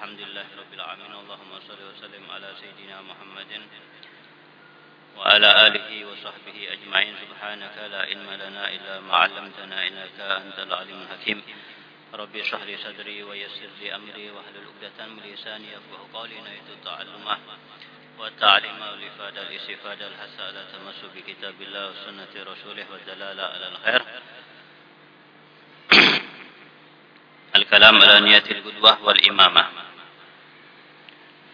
الحمد لله رب العالمين. اللهم صل وسلم على سيدنا محمد وعلى آله وصحبه أجمعين. سبحانك لا علم لنا إلا ما علمتنا إنك أنت العليم الحكيم. ربي اشرح لي صدري ويسر لي أمري واحلل عقدة من لساني يفقهوا قولي. نيت التعلم والتعليم والإفادة الاستفادة الحسنة تمس بكتاب الله وسنة رسوله والدلالة على الخير. الكلام على نية القدوة والإمامة.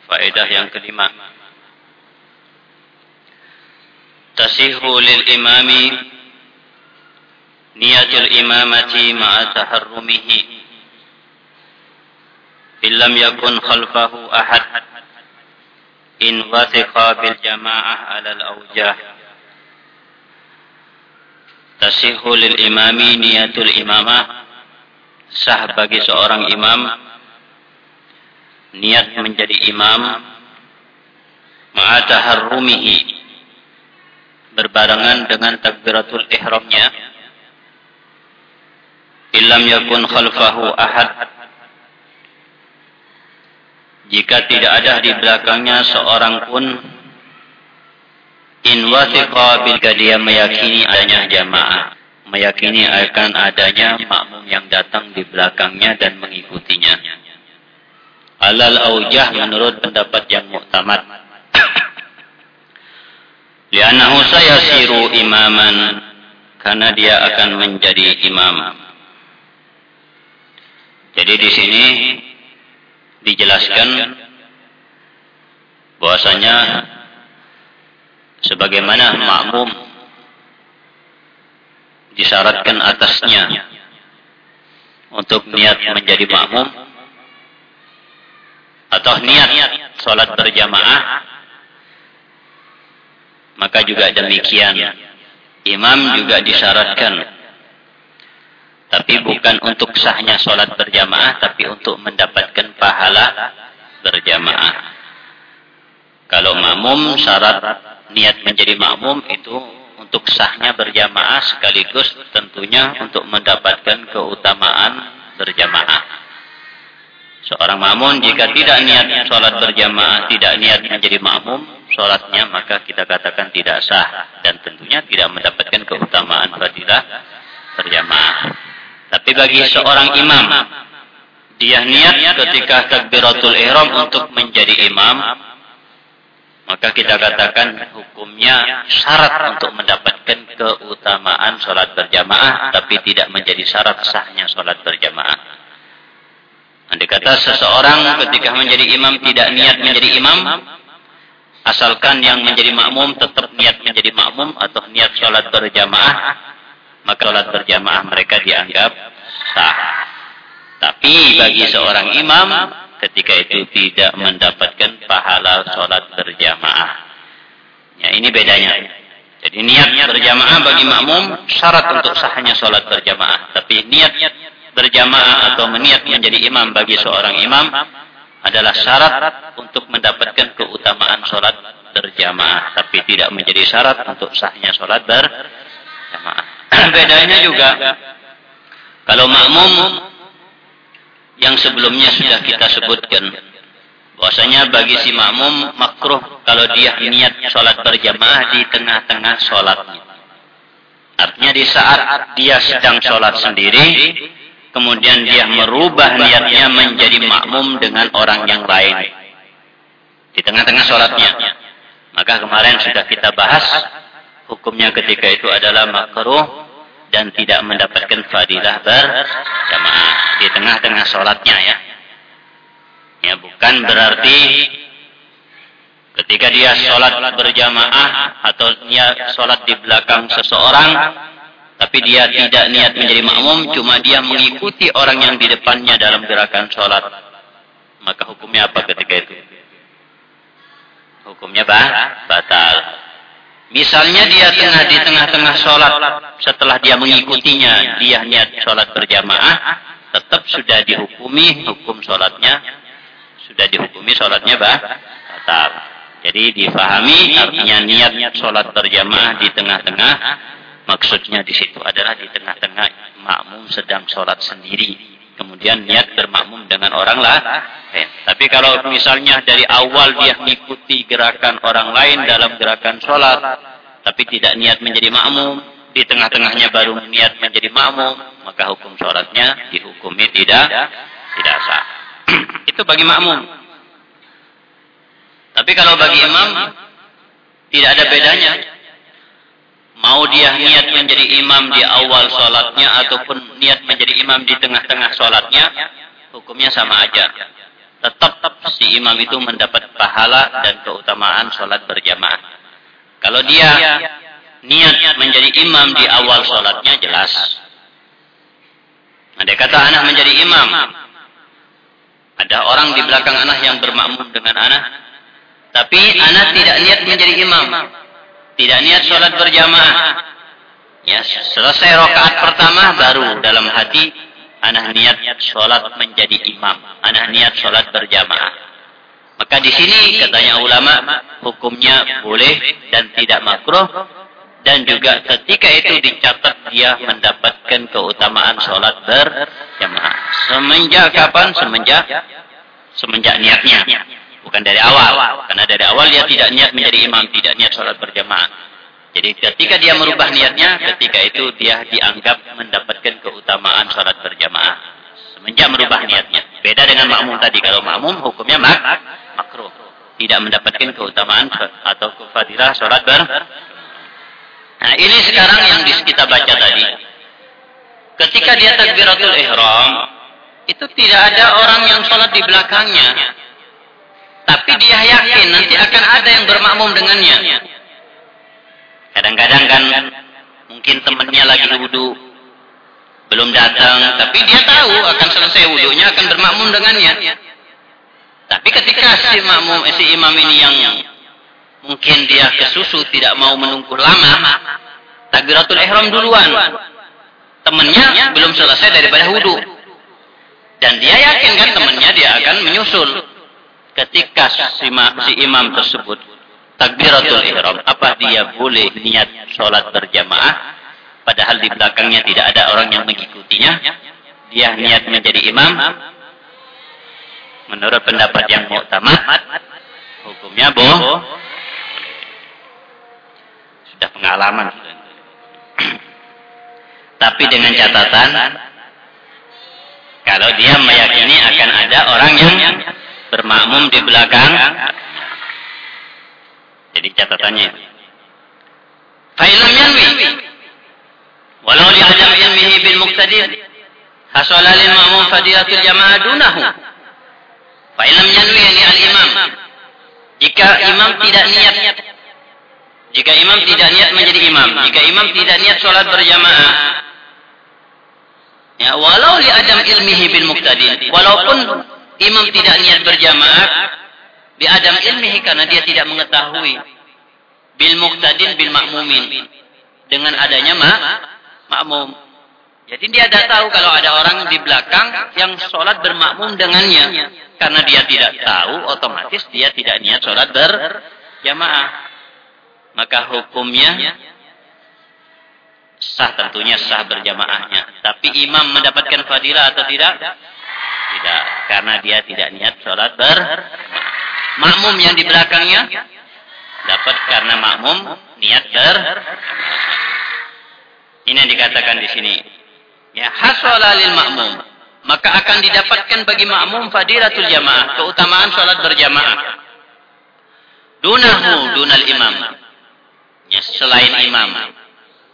Faedah yang kelima. Tasihu lil imami niyatul imamati ma'a taharrumihi. Illam yakun khalfahu ahad in wathiqa bil jama'ah ala al-awjah. Tasihu lil imami niyatul imamah sah bagi seorang imam niat menjadi imam ma'ataharrumihi berbarengan dengan takbiratul ihramnya illam yakun khalfahu ahad. Jika tidak ada di belakangnya seorang pun in wathiqa bil dia meyakini adanya jamaah meyakini akan adanya makmum yang datang di belakangnya dan mengikutinya alal aujah menurut pendapat yang muktamad. Lianahu saya siru imaman karena dia akan menjadi imam. Jadi di sini dijelaskan bahwasanya sebagaimana makmum disyaratkan atasnya untuk niat menjadi makmum atau niat sholat berjamaah maka juga demikian. Imam juga disyaratkan. Tapi bukan untuk sahnya sholat berjamaah tapi untuk mendapatkan pahala berjamaah. Kalau makmum syarat niat menjadi makmum itu untuk sahnya berjamaah sekaligus tentunya untuk mendapatkan keutamaan berjamaah Seorang makmum jika tidak niat sholat berjamaah, tidak niat menjadi makmum, sholatnya maka kita katakan tidak sah. Dan tentunya tidak mendapatkan keutamaan fadilah berjamaah. Tapi bagi seorang imam, dia niat ketika takbiratul ihram untuk menjadi imam, maka kita katakan hukumnya syarat untuk mendapatkan keutamaan sholat berjamaah, tapi tidak menjadi syarat sahnya sholat berjamaah. Andai kata seseorang ketika menjadi imam tidak niat menjadi imam, asalkan yang menjadi makmum tetap niat menjadi makmum atau niat sholat berjamaah, maka sholat berjamaah mereka dianggap sah. Tapi bagi seorang imam, ketika itu tidak mendapatkan pahala sholat berjamaah. Ya, ini bedanya. Jadi niat berjamaah bagi makmum syarat untuk sahnya sholat berjamaah. Tapi niat berjamaah atau meniat menjadi imam bagi seorang imam adalah syarat untuk mendapatkan keutamaan sholat berjamaah. Tapi tidak menjadi syarat untuk sahnya sholat berjamaah. Bedanya juga, kalau makmum yang sebelumnya sudah kita sebutkan, bahwasanya bagi si makmum makruh kalau dia niat sholat berjamaah di tengah-tengah sholatnya. Artinya di saat dia sedang sholat sendiri, kemudian dia merubah niatnya menjadi makmum dengan orang yang lain di tengah-tengah sholatnya. Maka kemarin sudah kita bahas hukumnya ketika itu adalah makruh dan tidak mendapatkan fadilah berjamaah di tengah-tengah sholatnya ya. Ya bukan berarti ketika dia sholat berjamaah atau dia sholat di belakang seseorang tapi dia tidak niat menjadi makmum, cuma dia mengikuti orang yang di depannya dalam gerakan sholat. Maka hukumnya apa ketika itu? Hukumnya bah, batal. Misalnya dia tengah di tengah-tengah sholat, setelah dia mengikutinya, dia niat sholat berjamaah, tetap sudah dihukumi hukum sholatnya, sudah dihukumi sholatnya bah, batal. Jadi difahami artinya niat sholat berjamaah di tengah-tengah Maksudnya di situ adalah di tengah-tengah makmum sedang sholat sendiri. kemudian niat bermakmum dengan orang lah. Eh, tapi kalau misalnya dari awal dia mengikuti gerakan orang lain dalam gerakan sholat, tapi tidak niat menjadi makmum, di tengah-tengahnya baru niat menjadi makmum, maka hukum sholatnya dihukumi tidak tidak sah. Itu bagi makmum. Tapi kalau bagi imam, tidak ada bedanya. Mau dia niat menjadi imam di awal sholatnya ataupun niat menjadi imam di tengah-tengah sholatnya, hukumnya sama aja. Tetap si imam itu mendapat pahala dan keutamaan sholat berjamaah. Kalau dia niat menjadi imam di awal sholatnya jelas. Ada kata anak menjadi imam. Ada orang di belakang anak yang bermakmum dengan anak. Tapi anak tidak niat menjadi imam. Tidak niat sholat berjamaah. Ya, selesai rokaat pertama baru dalam hati anak niat sholat menjadi imam. Anak niat sholat berjamaah. Maka di sini katanya ulama hukumnya boleh dan tidak makruh dan juga ketika itu dicatat dia mendapatkan keutamaan sholat berjamaah. Semenjak kapan? Semenjak semenjak niatnya. Bukan dari awal. Karena dari awal dia tidak niat menjadi imam, tidak niat sholat berjamaah. Jadi ketika dia merubah niatnya, ketika itu dia dianggap mendapatkan keutamaan sholat berjamaah. Semenjak merubah niatnya. Beda dengan makmum tadi. Kalau makmum hukumnya mak makruh. Tidak mendapatkan keutamaan atau kefadilah sholat ber. Nah ini sekarang yang kita baca tadi. Ketika dia takbiratul ihram, itu tidak ada orang yang sholat di belakangnya. Tapi dia yakin nanti akan ada yang bermakmum dengannya. Kadang-kadang kan mungkin temannya lagi wudhu, belum datang, tapi dia tahu akan selesai wudhunya akan bermakmum dengannya. Tapi ketika si makmum, si imam ini yang mungkin dia kesusu tidak mau menunggu lama, takbiratul ihram duluan. Temannya belum selesai daripada wudhu. Dan dia yakin kan temannya dia akan menyusul ketika si, si imam tersebut takbiratul ihram, apa dia boleh niat sholat berjamaah padahal di belakangnya tidak ada orang yang mengikutinya? Dia niat menjadi imam. Menurut pendapat yang muktamad, hukumnya boh. Sudah pengalaman. Tapi dengan catatan, kalau dia meyakini akan ada orang yang bermakmum di belakang. Jadi catatannya. Fa'ilam yanwi. Walau li adam ilmihi bil muqtadir. Hasala lil ma'mum fadilatul jamaah dunahu. Fa'ilam yanwi ini al-imam. Jika imam tidak niat. Jika imam tidak niat menjadi imam. Jika imam tidak niat sholat berjamaah. Ya, walau li adam ilmihi bil muqtadir. Walaupun imam tidak niat berjamaah bi adam ilmihi karena dia tidak mengetahui bil muqtadin bil makmumin dengan adanya ma makmum. Jadi dia tidak tahu kalau ada orang di belakang yang sholat bermakmum dengannya. Karena dia tidak tahu, otomatis dia tidak niat sholat berjamaah. Maka hukumnya sah tentunya sah berjamaahnya. Tapi imam mendapatkan fadilah atau tidak? Tidak, karena dia tidak niat sholat ber makmum yang di belakangnya dapat karena makmum niat ber ini yang dikatakan di sini. Ya, hasala lil makmum. Maka akan didapatkan bagi makmum fadilatul jamaah, keutamaan sholat berjamaah. Dunahu dunal imam. Ya, selain imam.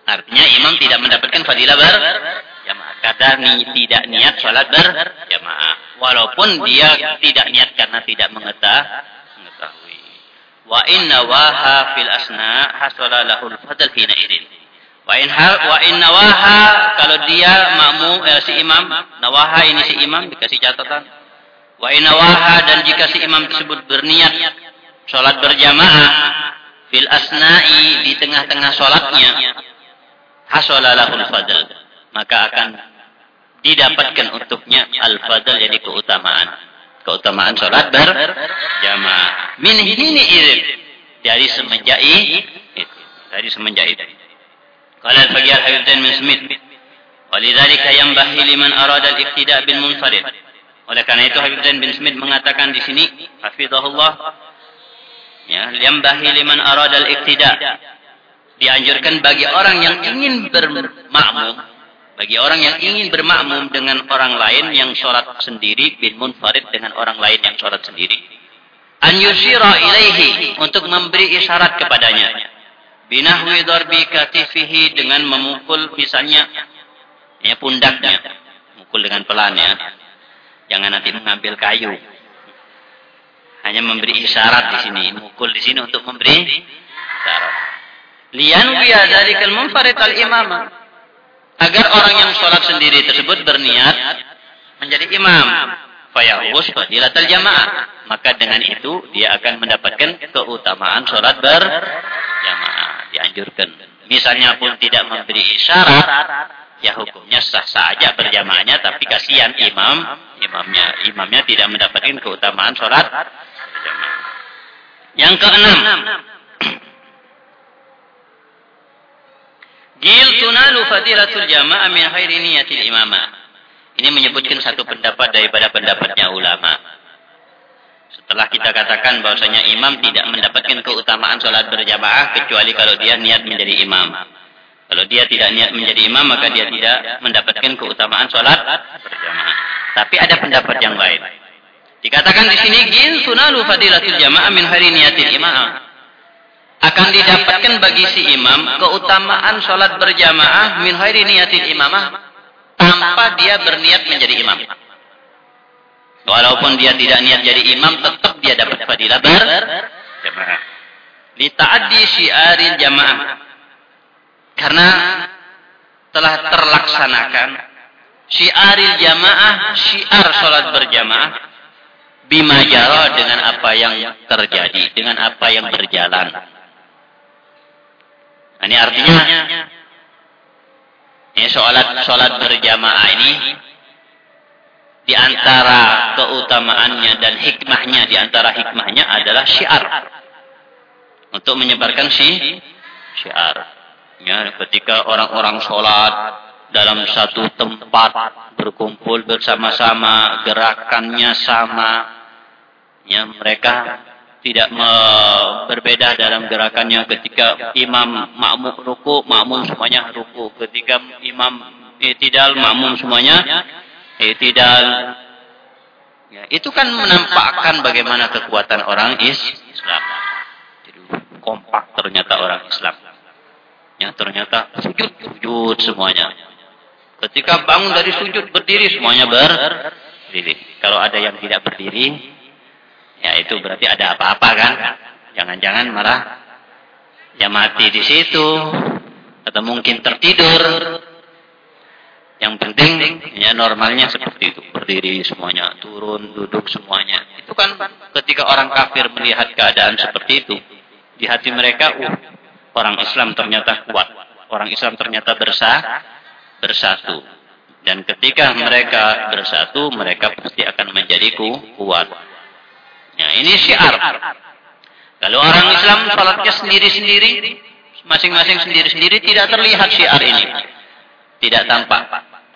Artinya imam tidak mendapatkan fadilah ber Karena tidak niat sholat berjamaah. Walaupun dia tidak niat karena tidak mengetahui. Wa inna waha fil asna hasala lahul fadl hina idin. Wa in wa in nawaha kalau dia makmum eh, si imam nawaha ini si imam dikasih catatan. Wa in nawaha dan jika si imam tersebut berniat sholat berjamaah fil asna'i di tengah-tengah sholatnya hasala lahul fadl maka akan didapatkan untuknya al-fadl jadi keutamaan. Keutamaan sholat berjamaah. Min hini irim. Dari semenjak itu. Dari semenjak itu. Kalau al-Faqih al-Habib bin Smith. Yanbahi liman arada al-iqtida' bil munfarid. Oleh karena itu Habib Zain bin Smith mengatakan di sini, hafizahullah, ya, yanbahi liman arada al-iqtida' dianjurkan bagi orang yang ingin bermakmum, bagi orang yang ingin bermakmum dengan orang lain yang sholat sendiri bin munfarid dengan orang lain yang sholat sendiri. An yushira ilaihi untuk memberi isyarat kepadanya. Binahwi darbi katifihi dengan memukul misalnya ya pundaknya, mukul dengan pelan ya. Jangan nanti mengambil kayu. Hanya memberi isyarat di sini, mukul di sini untuk memberi isyarat. Lian biya dzalikal munfarid al imama. Agar orang yang sholat sendiri tersebut berniat menjadi imam. Fayahus fadilatal jamaah. Maka dengan itu dia akan mendapatkan keutamaan sholat berjamaah. Dianjurkan. Misalnya pun tidak memberi isyarat, ya hukumnya sah-sah saja berjamaahnya tapi kasihan imam imamnya imamnya tidak mendapatkan keutamaan sholat. Yang keenam, fadilatul jamaah min khairi niyatil imamah. Ini menyebutkan satu pendapat daripada pendapatnya ulama. Setelah kita katakan bahwasanya imam tidak mendapatkan keutamaan sholat berjamaah kecuali kalau dia niat menjadi imam. Kalau dia tidak niat menjadi imam, maka dia tidak mendapatkan keutamaan sholat berjamaah. Tapi ada pendapat yang lain. Dikatakan di sini, gin sunalu fadilatul jamaah min hari niatil imam. Akan didapatkan bagi si imam keutamaan sholat berjamaah min hari niatil imamah tanpa dia berniat menjadi imam. Walaupun dia tidak niat jadi imam, tetap dia dapat fadilah berjamaah. Lita'addi syiaril jamaah karena telah terlaksanakan syiaril jamaah, syiar sholat berjamaah, bima jara dengan apa yang terjadi, dengan apa yang berjalan. Nah, ini artinya, ini sholat sholat berjamaah ini di antara keutamaannya dan hikmahnya, di antara hikmahnya adalah syiar untuk menyebarkan si syiar. Ya, ketika orang-orang sholat dalam satu tempat berkumpul bersama-sama, gerakannya sama, ya mereka tidak berbeda dalam gerakannya ketika imam makmum ruku, makmum semuanya ruku. Ketika imam itidal, makmum semuanya itidal. Ya, itu kan menampakkan bagaimana kekuatan orang Islam. Jadi kompak ternyata orang Islam. Ya, ternyata sujud, sujud semuanya. Ketika bangun dari sujud, berdiri semuanya berdiri. Kalau ada yang tidak berdiri, ya itu berarti ada apa-apa kan? Jangan-jangan malah ya mati di situ atau mungkin tertidur. Yang penting ya normalnya seperti itu, berdiri semuanya, turun, duduk semuanya. Itu kan ketika orang kafir melihat keadaan seperti itu, di hati mereka, uh, orang Islam ternyata kuat. Orang Islam ternyata bersah, bersatu. Dan ketika mereka bersatu, mereka pasti akan menjadi kuat. Ya, ini syiar. Kalau orang Islam salatnya sendiri-sendiri, masing-masing sendiri-sendiri tidak terlihat syiar ini. Tidak tampak.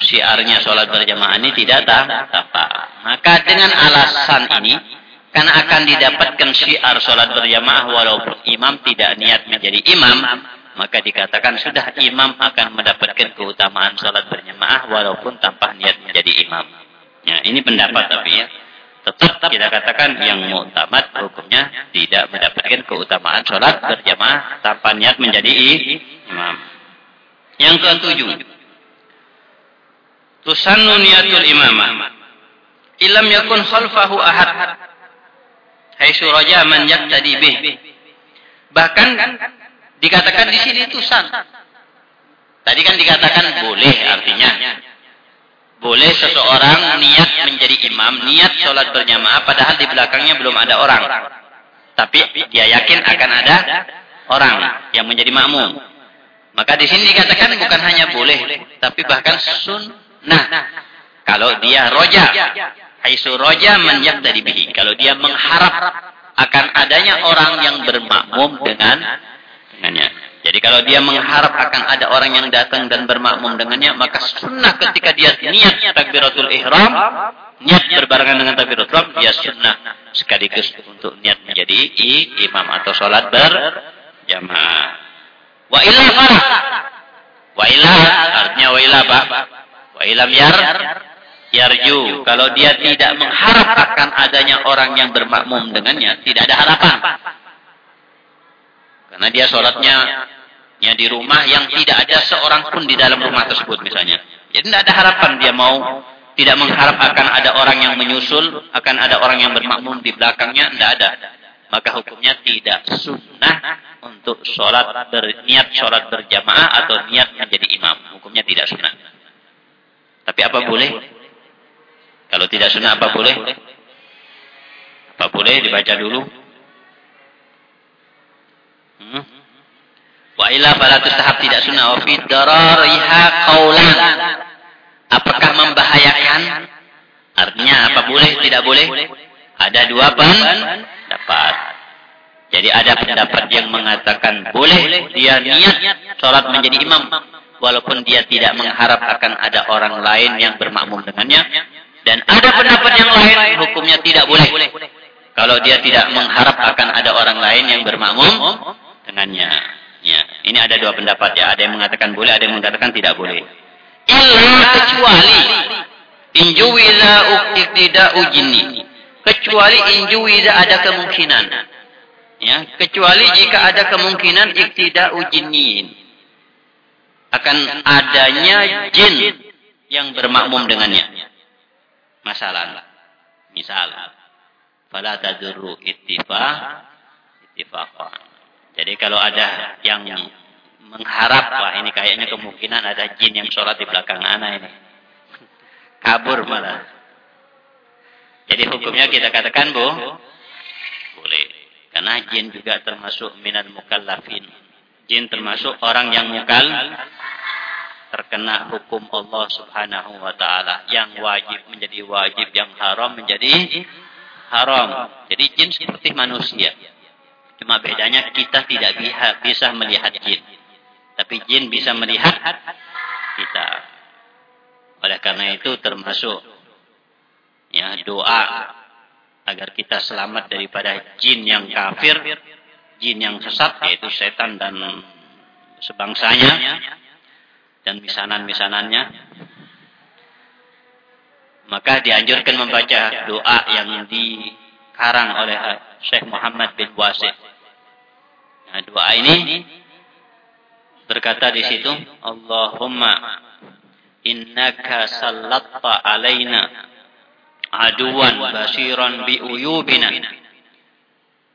Syiarnya sholat berjamaah ini tidak tampak. Maka dengan alasan ini, karena akan didapatkan syiar sholat berjamaah walaupun imam tidak niat menjadi imam, maka dikatakan sudah imam akan mendapatkan keutamaan sholat berjamaah walaupun tanpa niat menjadi imam. Ya, ini pendapat tapi ya. Tetap kita katakan yang mu'tamad hukumnya tidak mendapatkan keutamaan sholat berjamaah tanpa niat menjadi imam. Yang ketujuh. Tusannu niatul imamah. Ilam yakun khalfahu ahad haitsu raja man yaqtadi bih. Bahkan dikatakan di sini itu san. Tadi kan dikatakan boleh artinya. Boleh seseorang niat menjadi imam, niat sholat berjamaah padahal di belakangnya belum ada orang. Tapi dia yakin akan ada orang yang menjadi makmum. Maka di sini dikatakan bukan hanya boleh, tapi bahkan sunnah. Kalau dia roja, Haisu roja man dari bihi. Kalau dia mengharap akan adanya orang yang bermakmum dengan dengannya. Jadi kalau dia mengharap akan ada orang yang datang dan bermakmum dengannya, maka sunnah ketika dia niat takbiratul ihram, niat berbarengan dengan takbiratul ihram, dia sunnah sekaligus untuk niat menjadi imam atau sholat berjamaah. Wa illa Wa illa artinya wa illa apa? Wa ilam yar yarju. Kalau dia tidak mengharap akan adanya orang yang bermakmum dengannya, tidak ada harapan. Karena dia sholatnya ya di rumah yang tidak ada seorang pun di dalam rumah tersebut misalnya. Jadi tidak ada harapan dia mau tidak mengharap akan ada orang yang menyusul, akan ada orang yang bermakmum di belakangnya, tidak ada. Maka hukumnya tidak sunnah untuk sholat berniat sholat berjamaah atau niat menjadi imam. Hukumnya tidak sunnah. Tapi apa boleh? Kalau tidak sunnah apa boleh? Apa boleh dibaca dulu? Hmm? Wa ila fala tahap tidak sunnah wa fi darariha qaulan. Apakah membahayakan? Artinya apa boleh tidak boleh? Ada dua pendapat. Jadi ada pendapat yang mengatakan boleh dia niat sholat menjadi imam walaupun dia tidak mengharap akan ada orang lain yang bermakmum dengannya dan ada pendapat yang lain hukumnya tidak boleh kalau dia tidak mengharap akan ada orang lain yang bermakmum dengannya. Ya, ini ada dua pendapat ya. Ada yang mengatakan boleh, ada yang mengatakan tidak boleh. Illa kecuali injuwiza iktida'u ujini. Kecuali injuwiza ada kemungkinan. Ya, kecuali jika ada kemungkinan iktida'u ujinin. Akan adanya jin yang bermakmum dengannya. Masalah. Misal. Fala tadurru ittifaq ittifaqan. Jadi kalau ada yang mengharap, wah ini kayaknya kemungkinan ada jin yang sholat di belakang anak ini. Kabur malah. Jadi hukumnya kita katakan, Bu, boleh. Karena jin juga termasuk minat mukallafin. Jin termasuk orang yang mukal terkena hukum Allah Subhanahu wa taala yang wajib menjadi wajib, yang haram menjadi haram. Jadi jin seperti manusia. Cuma bedanya kita tidak bisa melihat jin. Tapi jin bisa melihat kita. Oleh karena itu termasuk ya doa agar kita selamat daripada jin yang kafir, jin yang sesat yaitu setan dan sebangsanya dan misanan-misanannya. Maka dianjurkan membaca doa yang dikarang oleh Syekh Muhammad bin Wasid. Nah, doa ini berkata di situ, Allahumma innaka sallatta alaina aduwan basiran bi uyubina.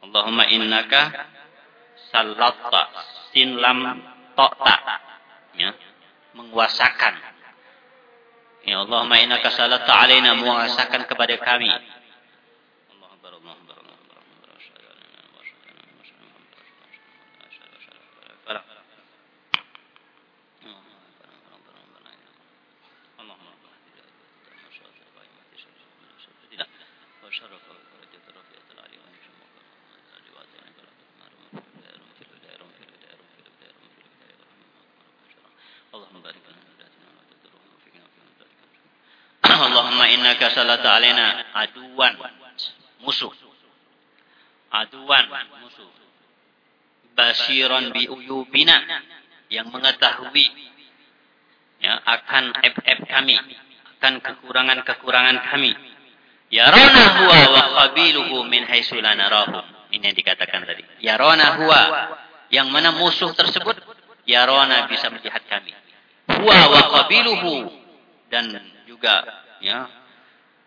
Allahumma innaka sallatta sin lam ta'ta. Ya, menguasakan. Ya Allahumma innaka sallatta alaina menguasakan kepada kami innaka salata alaina aduwan musuh. Aduwan musuh. Basiran bi uyubina yang mengetahui ya akan aib-aib kami akan kekurangan-kekurangan kami. Ya rana huwa wa qabiluhu min haitsu la narahum ini yang dikatakan tadi. Ya rana huwa yang mana musuh tersebut ya rana bisa melihat kami. Huwa wa qabiluhu dan juga ya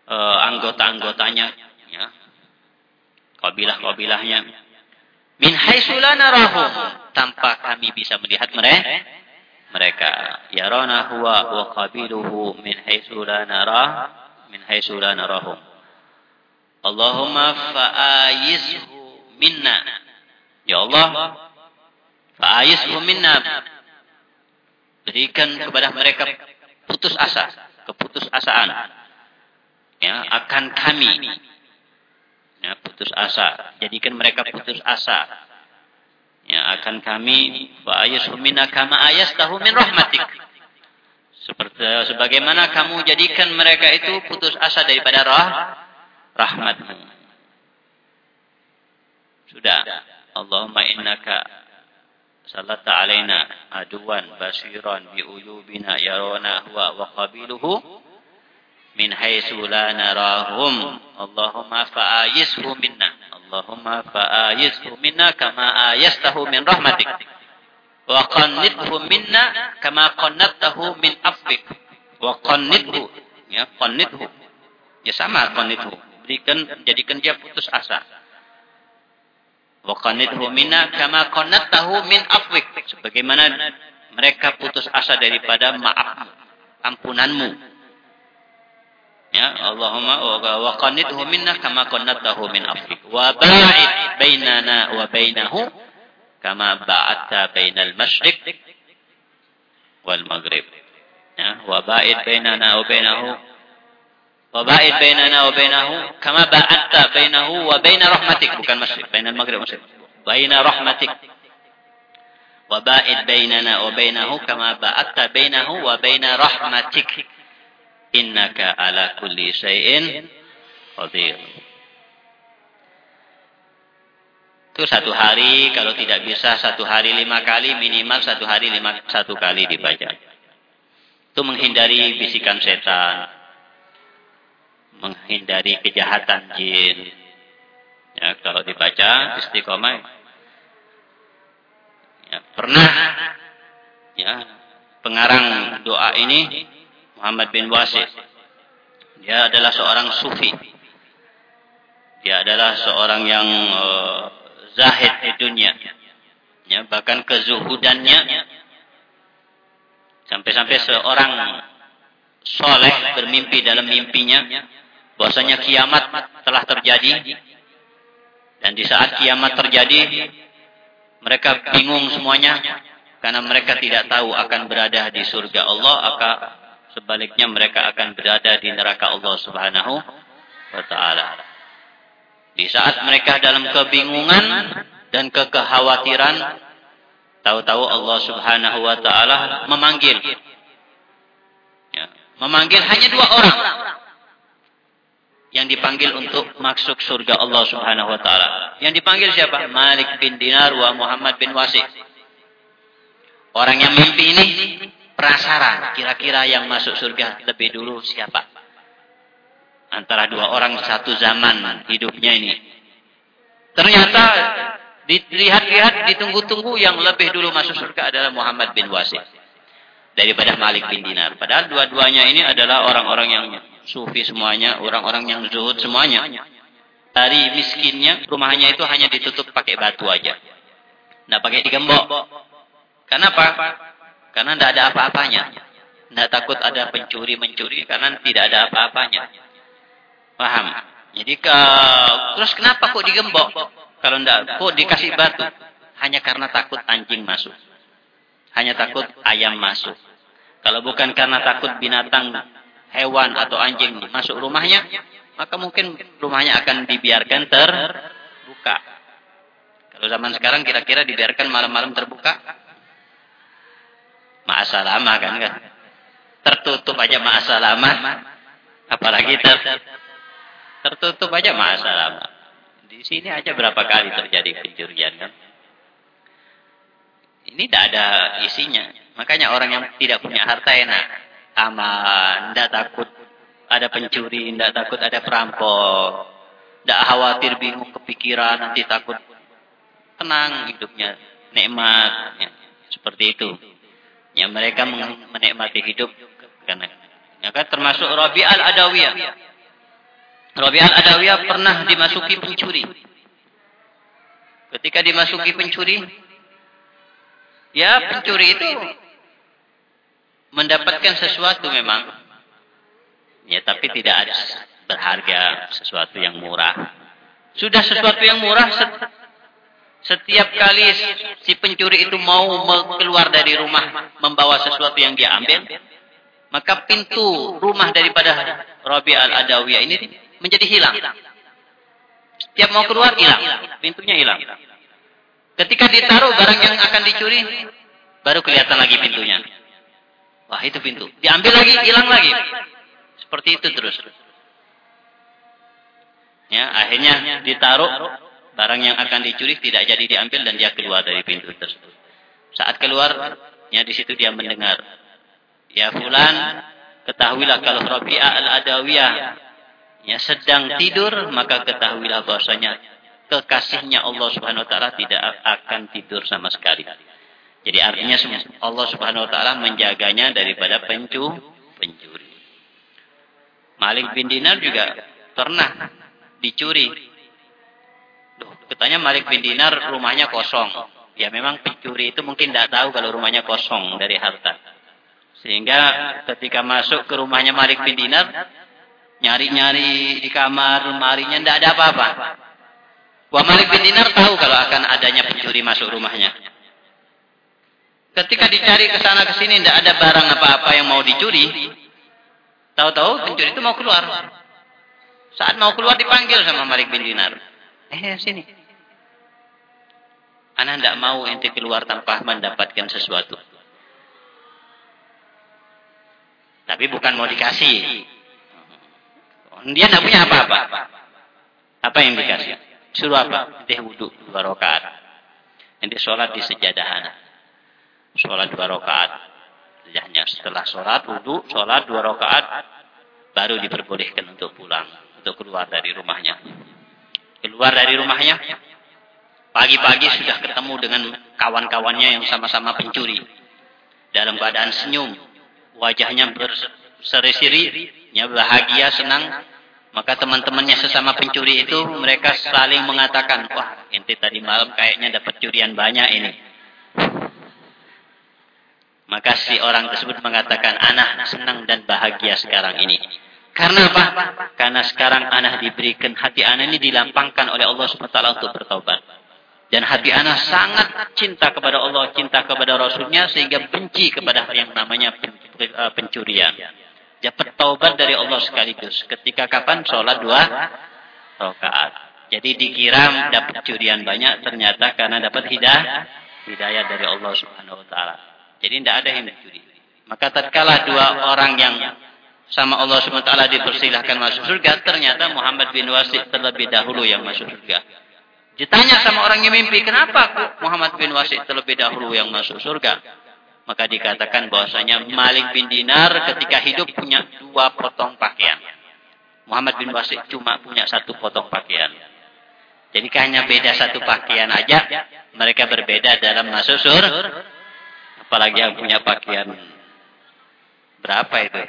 uh, anggota-anggotanya ya kabilah-kabilahnya. Min haitsu la narahum tanpa kami bisa melihat mereka mereka. Yarana huwa wa qabiluhu min haitsu la narah min haitsu la narahum Allahumma fa'ayizhu minna. Ya Allah fa'ayizhu minna. Berikan kepada mereka putus asa keputus asaan ya akan kami ya putus asa jadikan mereka putus asa Ya, akan kami wa ayashu minna kama ayastahu min rahmatik. Seperti sebagaimana kamu jadikan mereka itu putus asa daripada rah, rahmatmu. Sudah. Allahumma innaka salata alaina aduwan basiran bi uyubina yarona huwa wa qabiluhu min haitsu la narahum Allahumma fa'ayishu minna Allahumma fa'ayishu minna kama ayastahu min rahmatik. Wa qannidhu minna kama qannadtahu min afwik. Wa qannidhu. Ya, qannidhu. Ya sama qannidhu. Berikan, jadikan dia putus asa. Wa qannidhu minna kama qannadtahu min afwik. Sebagaimana mereka putus asa daripada maafmu, ampunanmu. Ya, Allahumma wa qannidhu minna kama qannatahu min afik. Wa ba'id bainana wa bainahu kama ba'adta bainal masyriq wal maghrib. Ya, wa ba'id bainana wa bainahu wa ba'id bainana wa bainahu kama ba'adta bainahu wa bain rahmatik bukan masyriq, bainal maghrib masyriq. Baina rahmatik. Wa ba'id bainana wa bainahu kama ba'adta bainahu wa bain rahmatik. Innaka ala kulli syai'in qadir. Itu satu hari, kalau tidak bisa satu hari lima kali, minimal satu hari lima, satu kali dibaca. Itu menghindari bisikan setan. Menghindari kejahatan jin. Ya, kalau dibaca istiqomah. Ya, pernah ya, pengarang doa ini Muhammad bin Wasid. Dia adalah seorang sufi. Dia adalah seorang yang uh, zahid di dunia. Ya, bahkan kezuhudannya sampai-sampai seorang soleh bermimpi dalam mimpinya bahwasanya kiamat telah terjadi dan di saat kiamat terjadi mereka bingung semuanya karena mereka tidak tahu akan berada di surga Allah Sebaliknya mereka akan berada di neraka Allah Subhanahu wa taala. Di saat mereka dalam kebingungan dan kekhawatiran, tahu-tahu Allah Subhanahu wa taala memanggil. Ya, memanggil hanya dua orang yang dipanggil untuk masuk surga Allah Subhanahu wa taala. Yang dipanggil siapa? Malik bin Dinar wa Muhammad bin Wasi. Orang yang mimpi ini Penasaran, kira-kira yang masuk surga lebih dulu siapa? Antara dua orang satu zaman hidupnya ini. Ternyata dilihat-lihat, ditunggu-tunggu yang lebih dulu masuk surga adalah Muhammad bin Wasid. Daripada Malik bin Dinar. Padahal dua-duanya ini adalah orang-orang yang sufi semuanya, orang-orang yang zuhud semuanya. Dari miskinnya, rumahnya itu hanya ditutup pakai batu aja. Nah, pakai digembok. Kenapa? Karena tidak ada apa-apanya. Tidak takut ada pencuri-mencuri karena tidak ada apa-apanya. Paham? Jadi ke, terus kenapa kok digembok? Kalau tidak, kok dikasih batu? Hanya karena takut anjing masuk. Hanya takut ayam masuk. Kalau bukan karena takut binatang, hewan atau anjing masuk rumahnya, maka mungkin rumahnya akan dibiarkan terbuka. Kalau zaman sekarang kira-kira dibiarkan malam-malam terbuka, ma'asalama kan kan. Tertutup aja ma'asalama. Apalagi ter, tertutup aja ma'asalama. Di sini aja berapa kali terjadi pencurian kan. Ini tidak ada isinya. Makanya orang yang tidak punya harta enak. Aman, tidak takut ada pencuri, tidak takut ada perampok. Tidak khawatir bingung kepikiran, nanti takut tenang hidupnya, nikmat. Ya, seperti itu. Yang mereka menikmati hidup karena kan termasuk Rabi al-Adawiyah. Rabi al-Adawiyah pernah dimasuki pencuri. Ketika dimasuki pencuri, ya pencuri itu mendapatkan sesuatu memang, ya tapi tidak ada berharga sesuatu yang murah. Sudah sesuatu yang murah, setiap kali si pencuri itu mau keluar dari rumah membawa sesuatu yang dia ambil, maka pintu rumah daripada Rabi al-Adawiyah ini menjadi hilang. Setiap mau keluar hilang, pintunya hilang. Ketika ditaruh barang yang akan dicuri, baru kelihatan lagi pintunya. Wah, itu pintu. Diambil lagi, hilang lagi. Seperti itu terus. Ya, akhirnya ditaruh barang yang akan dicuri tidak jadi diambil dan dia keluar dari pintu tersebut. Saat keluar, ya di situ dia mendengar, ya fulan, ketahuilah kalau Rabi'ah al-Adawiyah ya sedang tidur, maka ketahuilah bahwasanya kekasihnya Allah Subhanahu wa taala tidak akan tidur sama sekali. Jadi artinya Allah Subhanahu wa taala menjaganya daripada pencu pencuri. Malik bin Dinar juga pernah dicuri. Katanya Malik bin Dinar rumahnya kosong. Ya memang pencuri itu mungkin tidak tahu kalau rumahnya kosong dari harta. Sehingga ketika masuk ke rumahnya Malik bin Dinar, nyari-nyari di kamar, lemarinya tidak ada apa-apa. Wah Malik bin Dinar tahu kalau akan adanya pencuri masuk rumahnya. Ketika dicari ke sana ke sini tidak ada barang apa-apa yang mau dicuri, tahu-tahu pencuri itu mau keluar. Saat mau keluar dipanggil sama Malik bin Dinar. Eh, sini. Anak tidak mau ente keluar tanpa mendapatkan sesuatu. Tapi bukan mau dikasih. Dia tidak punya apa-apa. Apa yang dikasih? Suruh apa? Dia wudhu dua rakaat. Nanti sholat di sejadahan. Sholat dua rakaat. Hanya setelah sholat, wudhu, sholat dua rakaat, baru diperbolehkan untuk pulang untuk keluar dari rumahnya. Keluar dari rumahnya, pagi-pagi sudah ketemu dengan kawan-kawannya yang sama-sama pencuri. Dalam keadaan senyum, wajahnya berseri-seri, bahagia, senang. Maka teman-temannya sesama pencuri itu mereka saling mengatakan, wah inti tadi malam kayaknya dapat curian banyak ini. Maka si orang tersebut mengatakan, anak senang dan bahagia sekarang ini. Karena apa? Karena sekarang anak diberikan hati anak ini dilampangkan oleh Allah SWT untuk bertobat. Dan hati anak sangat cinta kepada Allah, cinta kepada Rasulnya sehingga benci kepada yang namanya eh, pencurian. Dapat taubat dari Allah sekaligus. Ketika kapan? Sholat dua rakaat. Jadi dikira dapat curian banyak, ternyata karena dapat hidayah, hidayah dari Allah Subhanahu Wa Taala. Jadi tidak ada yang dicuri. Maka tatkala dua orang yang sama Allah SWT dipersilahkan masuk surga, ternyata Muhammad bin Wasi terlebih dahulu yang masuk surga. Ditanya sama orang yang mimpi, kenapa Muhammad bin Wasi terlebih dahulu yang masuk surga? Maka dikatakan bahwasanya Malik bin Dinar ketika hidup punya dua potong pakaian. Muhammad bin Wasi cuma punya satu potong pakaian. Jadi hanya beda satu pakaian aja, mereka berbeda dalam masuk surga. Apalagi yang punya pakaian berapa itu?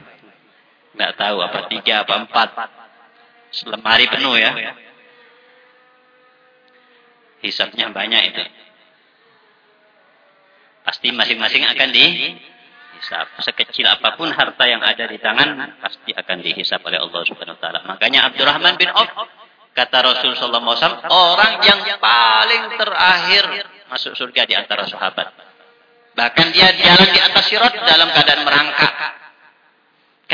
Nggak tahu apa tiga apa empat. Selemari penuh ya. Hisapnya banyak itu. Pasti masing-masing akan dihisap. Sekecil apa pun harta yang ada di tangan, pasti akan dihisap oleh Allah Subhanahu Wa Taala. Makanya Abdurrahman bin Auf kata Rasulullah SAW, orang yang paling terakhir masuk surga di antara sahabat. Bahkan dia jalan di atas sirat dalam keadaan merangkak.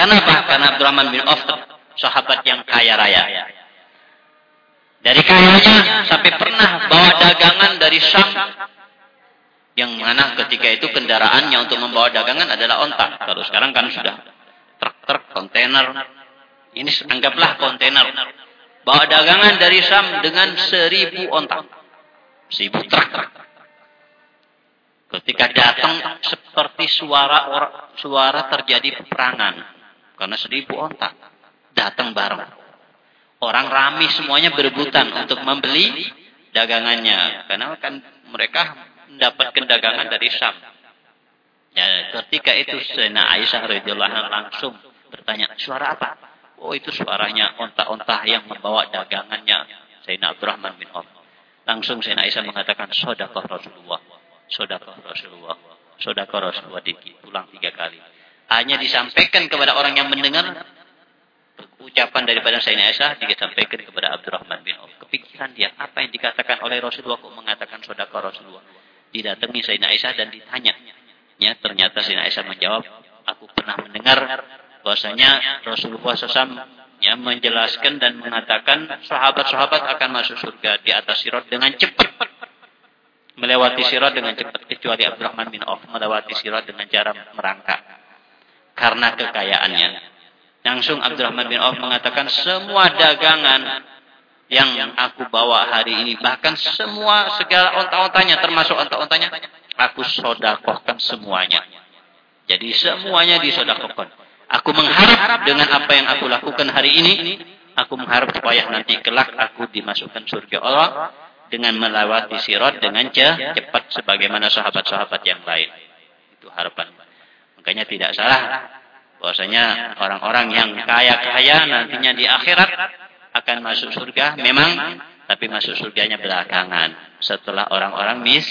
Karena apa? Karena Abdurrahman bin Auf sahabat yang kaya raya. Dari kayanya sampai pernah bawa dagangan dari Syam yang mana ketika itu kendaraannya untuk membawa dagangan adalah onta. Kalau sekarang kan sudah truk-truk, kontainer. Ini anggaplah kontainer. Bawa dagangan dari Syam dengan seribu onta. Seribu truk. Ketika datang seperti suara suara terjadi peperangan. Karena seribu ontak. Datang bareng. Orang rami semuanya berebutan untuk membeli dagangannya. Karena kan mereka mendapatkan dagangan dari Syam. Ya, ketika itu Sayyidina Aisyah radhiyallahu langsung bertanya, suara apa? Oh, itu suaranya onta-onta yang membawa dagangannya Sayyidina Abdurrahman bin Auf. Langsung Sayyidina Aisyah mengatakan, "Shadaqah Rasulullah." Shadaqah Rasulullah. Shadaqah Rasulullah diulang tiga kali hanya disampaikan kepada orang yang mendengar ucapan daripada Sayyidina Aisyah disampaikan kepada Abdurrahman bin Auf. Kepikiran dia, apa yang dikatakan oleh Rasulullah kok mengatakan sodaka Rasulullah. Didatangi Sayyidina Aisyah dan ditanya. Ya, ternyata Sayyidina Aisyah menjawab, aku pernah mendengar bahwasanya Rasulullah SAW ya, menjelaskan dan mengatakan sahabat-sahabat akan masuk surga di atas sirat dengan cepat. melewati sirat dengan cepat kecuali Abdurrahman bin Auf melewati sirat dengan cara merangkak karena kekayaannya. Langsung Abdurrahman bin Auf mengatakan semua dagangan yang aku bawa hari ini bahkan semua segala onta-ontanya termasuk onta-ontanya aku sodakohkan semuanya. Jadi semuanya disodakohkan. Aku mengharap dengan apa yang aku lakukan hari ini, aku mengharap supaya nanti kelak aku dimasukkan surga Allah dengan melewati sirat dengan cepat sebagaimana sahabat-sahabat yang lain. Itu harapan. Makanya tidak salah bahwasanya orang-orang yang kaya-kaya nantinya di akhirat akan masuk surga memang tapi masuk surganya belakangan setelah orang-orang mis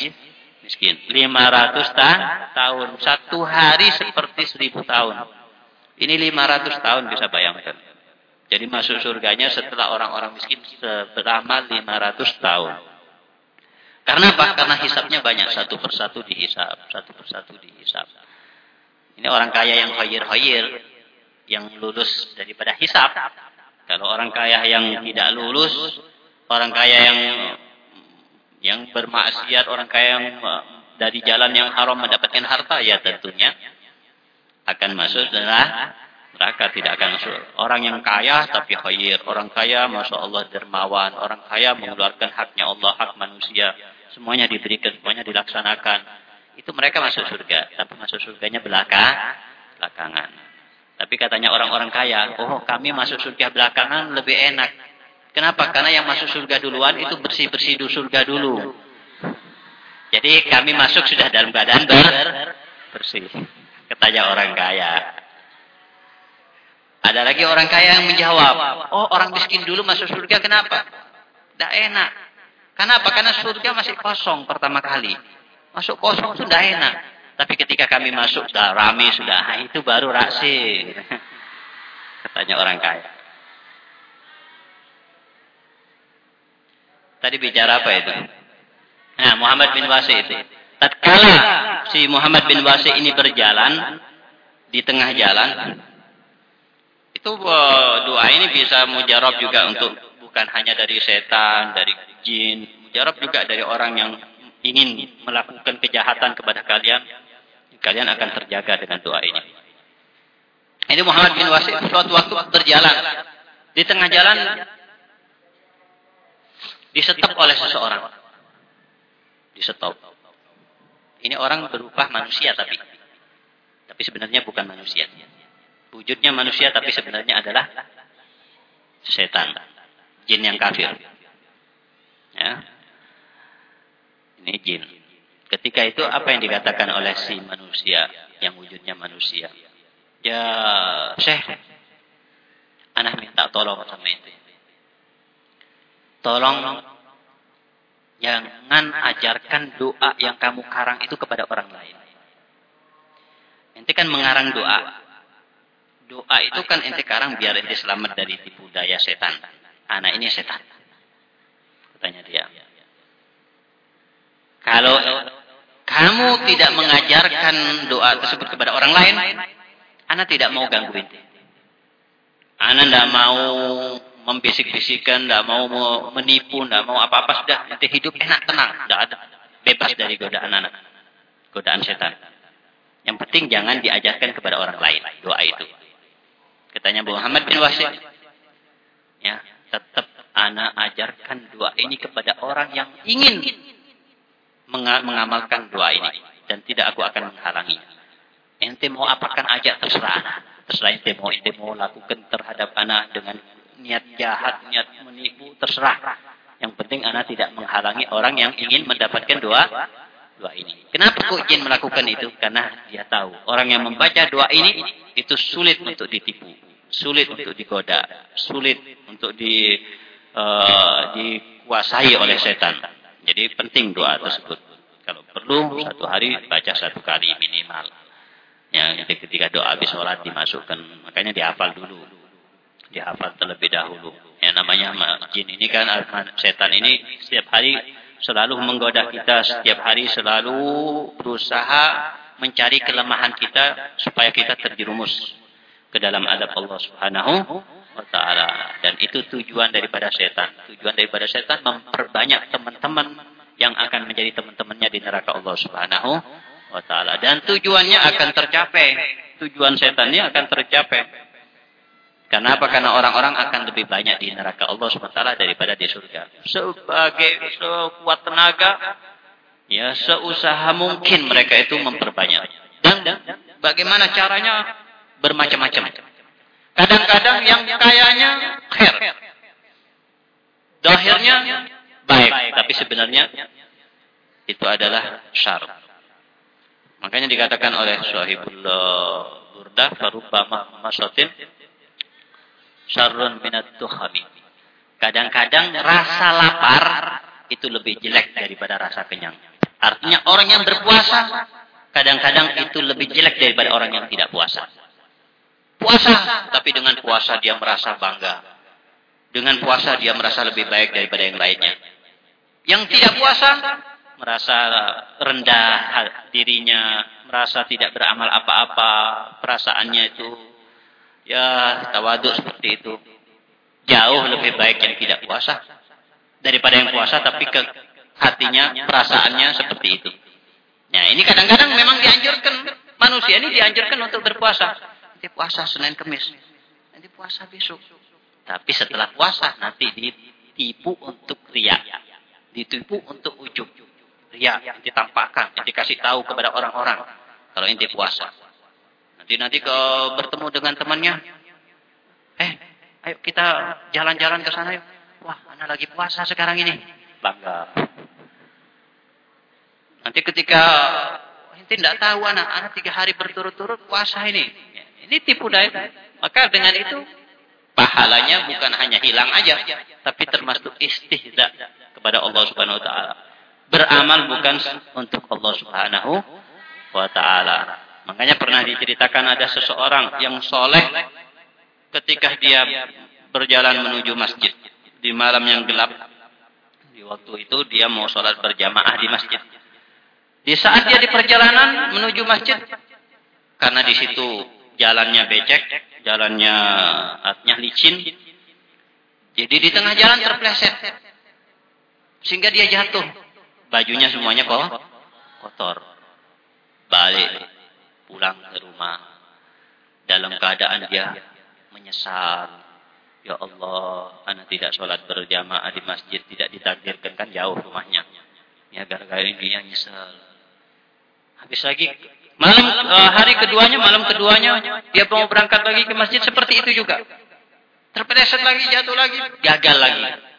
miskin 500 ta tahun satu hari seperti seribu tahun ini 500 tahun bisa bayangkan. Jadi masuk surganya setelah orang-orang miskin selama 500 tahun. Karena apa? Karena hisapnya banyak. Satu persatu dihisap. Satu persatu dihisap. Ini orang kaya yang hoyir-hoyir. Yang lulus daripada hisap. Kalau orang kaya yang tidak lulus. Orang kaya yang yang bermaksiat. Orang kaya yang dari jalan yang haram mendapatkan harta. Ya tentunya akan masuk adalah neraka tidak akan masuk. Orang yang kaya tapi khair, orang kaya masya Allah dermawan, orang kaya mengeluarkan haknya Allah, hak manusia, semuanya diberikan, semuanya dilaksanakan. Itu mereka masuk surga, tapi masuk surganya belakang, belakangan. Tapi katanya orang-orang kaya, oh kami masuk surga belakangan lebih enak. Kenapa? Karena yang masuk surga duluan itu bersih-bersih di surga dulu. Jadi kami masuk sudah dalam keadaan ber bersih. Katanya orang kaya. Ada lagi orang kaya yang menjawab, oh orang miskin dulu masuk surga kenapa? Tidak enak. Kenapa? Karena surga masih kosong pertama kali. Masuk kosong tidak enak. Tapi ketika kami masuk sudah rame sudah, nah, itu baru raksi. Katanya orang kaya. Tadi bicara apa itu? Nah, Muhammad bin Wasi itu. Tatkala si Muhammad bin Wasi ini berjalan di tengah jalan, itu uh, doa ini bisa mujarab juga untuk bukan hanya dari setan, dari jin, mujarab juga dari orang yang ingin melakukan kejahatan kepada kalian, kalian akan terjaga dengan doa ini. Ini Muhammad bin Wasi suatu waktu berjalan di tengah jalan disetop oleh seseorang. Disetop. Ini orang berupa manusia tapi. Tapi sebenarnya bukan manusia. Wujudnya manusia tapi sebenarnya adalah setan. Jin yang kafir. Ya. Ini jin. Ketika itu apa yang dikatakan oleh si manusia yang wujudnya manusia? Ya, Syekh. Anak minta tolong sama itu. Tolong Jangan ajarkan doa yang kamu karang itu kepada orang lain. Ente kan mengarang doa. Doa itu kan ente karang biar ente selamat dari tipu daya setan. Anak ini setan. Katanya dia. Kalau kamu tidak mengajarkan doa tersebut kepada orang lain, anak tidak mau gangguin. Anak tidak mau membisik-bisikan, tidak mau menipu, tidak mau apa-apa sudah. Nanti hidup enak, tenang. Tidak ada. Bebas dari godaan anak. Godaan setan. Yang penting jangan diajarkan kepada orang lain. Doa itu. Katanya Muhammad bin Wasid. Ya, tetap anak ajarkan doa ini kepada orang yang ingin mengamalkan doa ini. Dan tidak aku akan menghalangi. Ente mau apakan aja terserah anak. Terserah ente mau, ente mau lakukan terhadap anak dengan niat jahat, niat menipu, terserah. Yang penting anak tidak menghalangi orang yang ingin mendapatkan doa doa ini. Kenapa kok izin melakukan itu? Karena dia tahu orang yang membaca doa ini itu sulit untuk ditipu, sulit untuk digoda, sulit untuk di uh, dikuasai oleh setan. Jadi penting doa tersebut. Kalau perlu satu hari baca satu kali minimal. Yang ketika doa habis sholat dimasukkan, makanya dihafal dulu dihafal terlebih dahulu. Yang namanya jin ini kan setan ini setiap hari selalu menggoda kita, setiap hari selalu berusaha mencari kelemahan kita supaya kita terjerumus ke dalam adab Allah Subhanahu wa taala. Dan itu tujuan daripada setan. Tujuan daripada setan memperbanyak teman-teman yang akan menjadi teman-temannya di neraka Allah Subhanahu wa taala dan tujuannya akan tercapai. Tujuan setannya akan tercapai. Karena apa? Karena orang-orang akan lebih banyak di neraka Allah Subhanahu wa taala daripada di surga. Sebagai sekuat tenaga ya seusaha mungkin mereka itu memperbanyak. Dan bagaimana caranya bermacam-macam. Kadang-kadang yang kayanya khair. Dohirnya baik, tapi sebenarnya itu adalah syar. Makanya dikatakan oleh Syahibullah Burdah Farubah Masotin syarrun minat tuhami. Kadang-kadang rasa lapar itu lebih jelek daripada rasa kenyang. Artinya orang yang berpuasa kadang-kadang itu lebih jelek daripada orang yang tidak puasa. Puasa, tapi dengan puasa dia merasa bangga. Dengan puasa dia merasa lebih baik daripada yang lainnya. Yang tidak puasa merasa rendah dirinya, merasa tidak beramal apa-apa, perasaannya itu ya tawaduk seperti itu. Jauh lebih baik yang tidak puasa daripada yang puasa tapi ke hatinya, perasaannya seperti itu. Nah, ini kadang-kadang memang dianjurkan manusia ini dianjurkan untuk berpuasa. Nanti puasa Senin Kemis. Nanti puasa besok. Tapi setelah puasa nanti ditipu untuk riak ditipu untuk ujub. Ya, yang ditampakkan, yang dikasih tahu kepada orang-orang. Kalau inti puasa. Nanti nanti ke bertemu dengan temannya. Eh, ayo kita jalan-jalan ke sana yuk. Wah, anak lagi puasa sekarang ini. Bangga. Nanti ketika inti tidak tahu anak, anak tiga hari berturut-turut puasa ini. Ini tipu daya. Maka dengan itu pahalanya bukan hanya hilang aja, tapi termasuk istihza kepada Allah Subhanahu wa taala. Beramal bukan untuk Allah Subhanahu wa taala. Makanya pernah diceritakan ada seseorang yang soleh ketika dia berjalan menuju masjid di malam yang gelap. Di waktu itu dia mau sholat berjamaah di masjid. Di saat dia di perjalanan menuju masjid, karena di situ jalannya becek, jalannya artinya licin, jadi di tengah jalan terpleset. Sehingga dia jatuh. Bajunya semuanya kok kotor. Balik pulang ke rumah. Dalam keadaan dia menyesal. Ya Allah, anak tidak sholat berjamaah di masjid, tidak ditakdirkan kan jauh rumahnya. Ya gara-gara ini dia nyesal. Habis lagi malam uh, hari keduanya, malam keduanya dia mau berangkat lagi ke masjid seperti itu juga. Terpeleset lagi, jatuh lagi, gagal lagi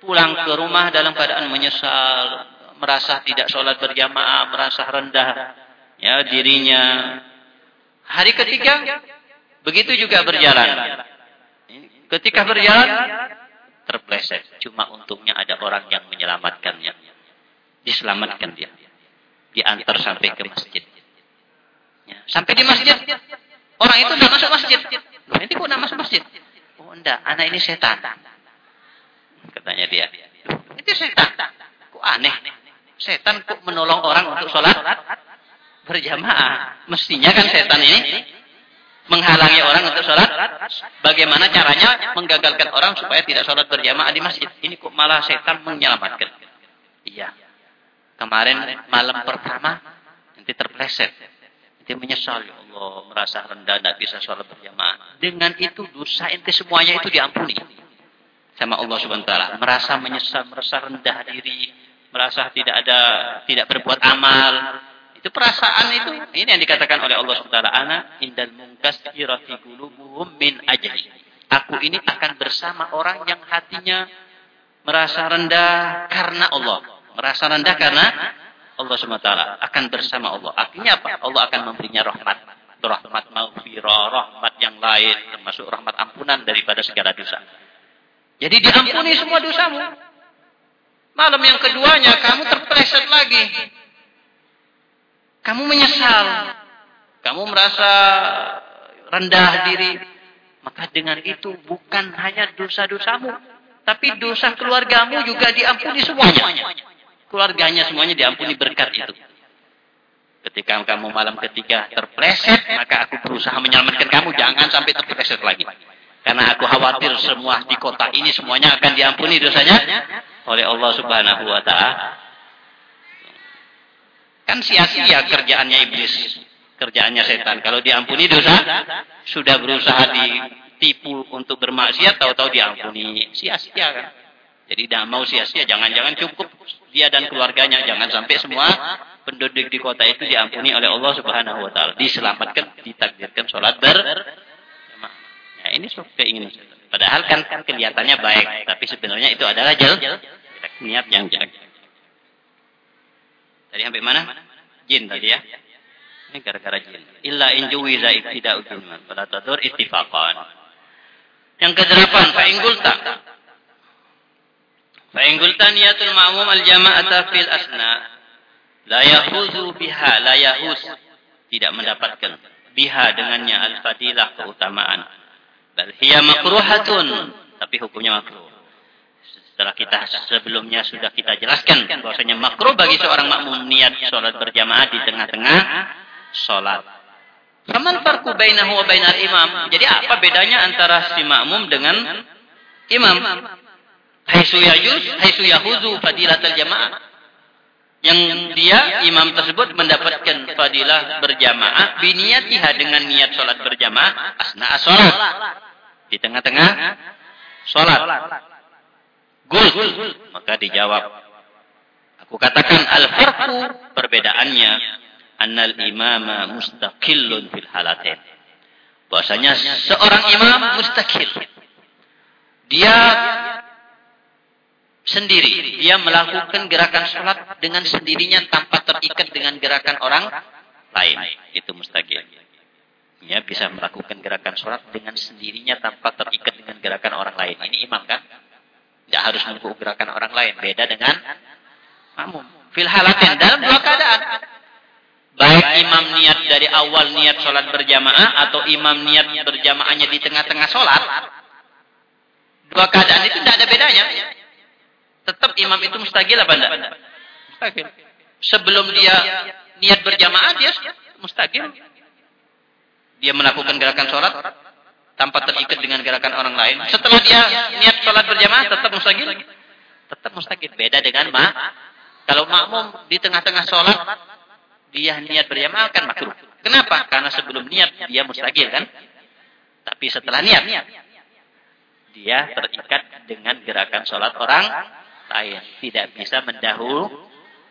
pulang ke rumah dalam keadaan menyesal, merasa tidak sholat berjamaah, merasa rendah ya dirinya. Hari ketiga begitu juga berjalan. Ketika berjalan terpleset, cuma untungnya ada orang yang menyelamatkannya. Diselamatkan dia. Diantar sampai ke masjid. Sampai di masjid, orang itu tidak masuk masjid. Loh, ini kok tidak masuk masjid? Oh enggak, anak ini setan katanya dia. Itu setan. Kok aneh? Setan kok menolong orang untuk sholat berjamaah? Mestinya kan setan ini menghalangi orang untuk sholat. Bagaimana caranya menggagalkan orang supaya tidak sholat berjamaah di masjid? Ini kok malah setan menyelamatkan? Iya. Kemarin malam pertama nanti terpleset. Nanti menyesal, ya Allah, merasa rendah, tidak bisa sholat berjamaah. Dengan itu dosa ente semuanya itu diampuni sama Allah Subhanahu wa taala, merasa menyesal, merasa rendah diri, merasa tidak ada tidak berbuat amal. Itu perasaan itu. Ini yang dikatakan oleh Allah Subhanahu wa taala, ana indal munkasirati qulubuhum min ajli. Aku ini akan bersama orang yang hatinya merasa rendah karena Allah. Merasa rendah karena Allah taala akan bersama Allah. Artinya apa? Allah akan memberinya rahmat. Rahmat maghfirah, rahmat yang lain termasuk rahmat ampunan daripada segala dosa. Jadi diampuni semua dosamu. Malam yang keduanya kamu terpleset lagi. Kamu menyesal. Kamu merasa rendah diri. Maka dengan itu bukan hanya dosa-dosamu. Tapi dosa keluargamu juga diampuni semuanya. Keluarganya semuanya diampuni berkat itu. Ketika kamu malam ketiga terpleset, maka aku berusaha menyelamatkan kamu. Jangan sampai terpleset lagi. Karena aku khawatir semua di kota ini semuanya akan diampuni dosanya oleh Allah Subhanahu wa Kan sia-sia kerjaannya iblis, kerjaannya setan. Kalau diampuni dosa, sudah berusaha ditipu untuk bermaksiat, tahu-tahu diampuni. Sia-sia kan. Jadi tidak mau sia-sia, jangan-jangan cukup dia dan keluarganya. Jangan sampai semua penduduk di kota itu diampuni oleh Allah Subhanahu wa taala. Diselamatkan, ditakdirkan sholat ber Ya, ini keinginan. Padahal kan, kan kelihatannya baik, tapi sebenarnya itu adalah jel, niat yang jelek. Tadi sampai mana? Jin tadi ya. Ini gara-gara jin. Illa in juwiza ibtida'u jinman. Fala tadur ittifaqan. Yang kedelapan, fa'inggulta. Fa'inggulta niyatul ma'mum al-jama'ata fil asna. La yahuzu biha, la yahuz. Tidak mendapatkan. Biha dengannya al-fadilah keutamaan. Bal hiya makruhatun. Tapi hukumnya makruh. Setelah kita sebelumnya sudah kita jelaskan bahwasanya makruh bagi seorang makmum niat sholat berjamaah di tengah-tengah sholat. Faman farku bainahu wa bainar imam. Jadi apa bedanya antara si makmum dengan imam? Haitsu yajuz, haitsu yahuzu fadilatul jamaah. Yang dia imam tersebut mendapatkan fadilah berjamaah biniyatiha dengan niat sholat berjamaah asna sholat di tengah-tengah sholat. Gul, maka dijawab. Aku katakan al-farqu perbedaannya annal imama mustaqillun fil halatain. Bahasanya seorang imam mustaqil. Dia sendiri. Dia melakukan gerakan sholat dengan sendirinya tanpa terikat dengan gerakan orang lain. Itu mustaqil. Ya, bisa melakukan gerakan sholat dengan sendirinya tanpa terikat dengan gerakan orang lain. Ini imam kan? Tidak harus menunggu gerakan orang lain. Beda dengan makmum. Fil halatin dalam dua keadaan. Baik imam niat dari awal niat sholat berjamaah atau imam niat berjamaahnya di tengah-tengah sholat. Dua keadaan itu tidak ada bedanya. Tetap imam itu mustagil apa enggak? Mustagil. Sebelum dia niat berjamaah dia mustagil. Dia melakukan gerakan sholat tanpa terikat dengan gerakan orang lain. Setelah dia niat sholat berjamaah tetap mustahil. Tetap mustahil. Beda dengan ma. Kalau makmum di tengah-tengah sholat dia niat berjamaah kan makruh. Kenapa? Karena sebelum niat dia mustahil kan. Tapi setelah niat dia terikat dengan gerakan sholat orang lain. Tidak bisa mendahulu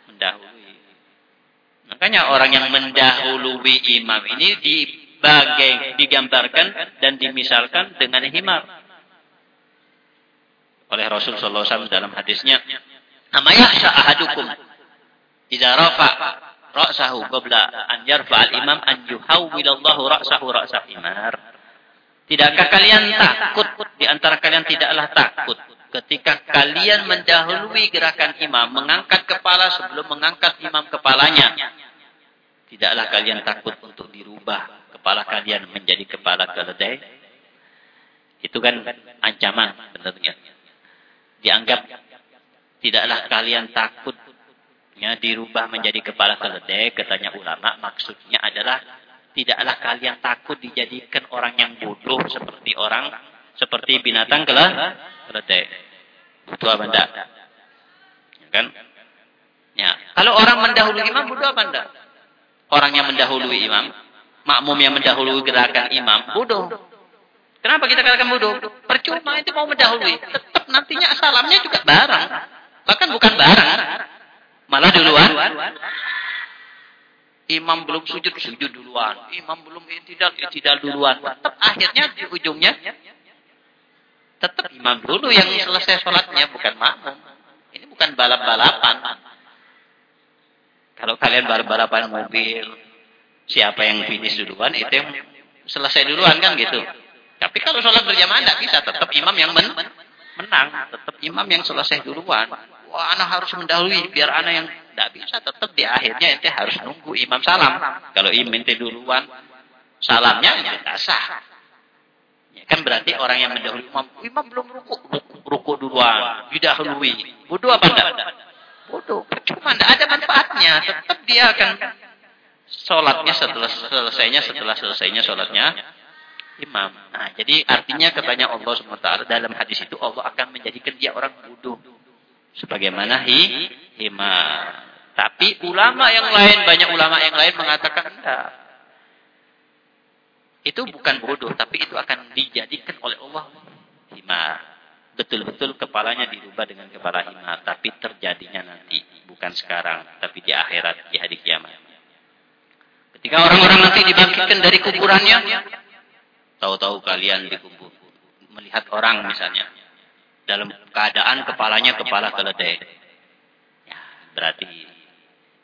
mendahului. Makanya orang yang mendahului imam ini di bagai digambarkan dan dimisalkan dengan himar. Oleh Rasul wasallam dalam hadisnya, "Ama yakhsha ahadukum idza rafa ra'sahu qabla an yarfa al-imam an yuhawwilallahu ra'sahu ra'sa himar." Tidakkah kalian takut di antara kalian tidaklah takut ketika kalian mendahului gerakan imam, mengangkat kepala sebelum mengangkat imam kepalanya. Tidaklah kalian takut untuk dirubah kepala kalian menjadi kepala keledai, itu kan ancaman benarnya. Dianggap tidaklah kalian takut ya, dirubah menjadi kepala keledai, katanya ulama, maksudnya adalah tidaklah kalian takut dijadikan orang yang bodoh seperti orang, seperti binatang keledai. Butuh apa enggak? Ya kan? Ya. Kalau orang mendahului imam, butuh apa enggak? Orang yang mendahului imam, makmum yang mendahului gerakan imam bodoh. Kenapa kita katakan bodoh? Percuma itu mau mendahului. Tetap nantinya salamnya juga barang. Bahkan bukan barang. Malah duluan. Imam belum sujud, sujud duluan. Imam belum itidal, itidal duluan. Tetap akhirnya di ujungnya. Tetap imam dulu yang selesai sholatnya, bukan makmum. Ini bukan balap-balapan. Kalau kalian balap-balapan mobil, siapa yang finish duluan itu yang selesai duluan kan gitu. Tapi kalau sholat berjamaah tidak bisa, tetap imam yang men menang, tetap imam yang selesai duluan. Wah, anak harus mendahului biar anak yang tidak bisa, tetap di akhirnya ente harus nunggu imam salam. Kalau imam ente duluan, salamnya ya tidak sah. Ya, kan berarti orang yang mendahului imam, imam belum ruku, ruku, ruku duluan, didahului. Bodoh apa enggak? Bodoh. Cuma tidak ada manfaatnya. Tetap dia akan sholatnya setelah selesainya setelah selesainya sholatnya imam. Nah, jadi artinya katanya Allah SWT dalam hadis itu Allah akan menjadikan dia orang bodoh. Sebagaimana hi, hima. Tapi ulama yang lain, banyak ulama yang lain mengatakan enggak. Itu bukan bodoh, tapi itu akan dijadikan oleh Allah himar. Betul-betul kepalanya dirubah dengan kepala himar. Tapi terjadinya nanti. Bukan sekarang, tapi di akhirat, di hari kiamat. Ketika orang-orang nanti dibangkitkan dari kuburannya, tahu-tahu kalian dikubur. Melihat orang misalnya. Dalam keadaan kepalanya kepala keledai. Ya, berarti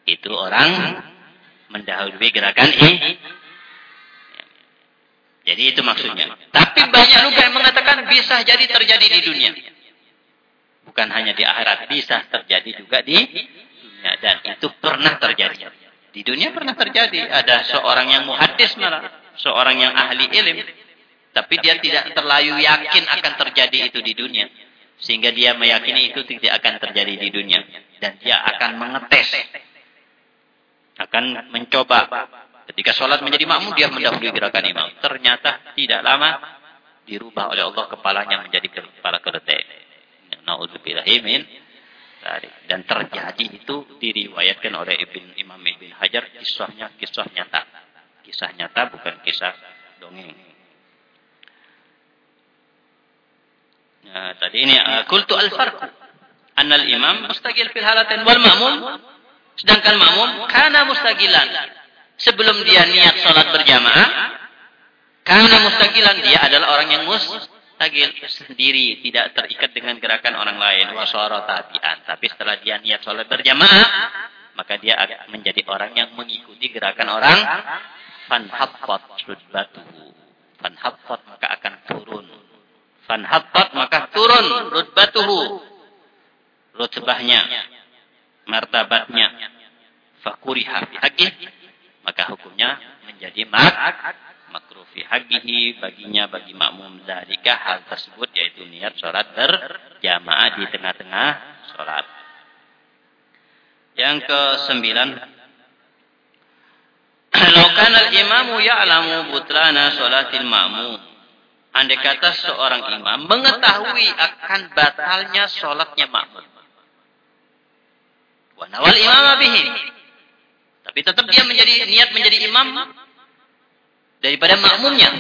itu orang mendahului gerakan ini. Jadi itu maksudnya. Tapi banyak juga yang mengatakan bisa jadi terjadi di dunia. Bukan hanya di akhirat, bisa terjadi juga di dunia. Dan itu pernah terjadi. Di dunia pernah terjadi. Ada seorang yang muhadis malah. Seorang yang ahli ilim. Tapi dia tidak terlalu yakin akan terjadi itu di dunia. Sehingga dia meyakini itu tidak akan terjadi di dunia. Dan dia akan mengetes. Akan mencoba Ketika sholat menjadi makmum, dia mendahului gerakan imam. Ternyata tidak lama dirubah oleh Allah kepalanya menjadi kepala keledai. Nauzubillahimin. Dan terjadi itu diriwayatkan oleh Ibn, Imam Ibn Hajar. Kisahnya kisah nyata. Kisah nyata bukan kisah dongeng. Nah, tadi ini uh, kultu al-farq. Annal imam mustaqil fil halatin wal ma'mum sedangkan makmum kana mustaqilan sebelum dia niat sholat berjamaah, karena mustaqilan dia adalah orang yang mustaqil sendiri, tidak terikat dengan gerakan orang lain. Wasoro tabian. Tapi setelah dia niat sholat berjamaah, maka dia akan menjadi orang yang mengikuti gerakan orang. Fanhattat rudbatuhu. Fanhattat maka akan turun. Fanhattat maka turun rudbatuhu. Rutbahnya. Martabatnya. Fakuriha bihaqih maka hukumnya menjadi mak makruh fi haqqihi baginya bagi makmum dalika hal tersebut yaitu niat salat berjamaah di tengah-tengah salat. Yang kesembilan Kalau kana al-imamu ya'lamu butlana salatil ma'mum Andai kata seorang imam mengetahui akan batalnya salatnya makmum. Wa nawal imam bihi tapi tetap dia menjadi niat menjadi imam daripada makmumnya.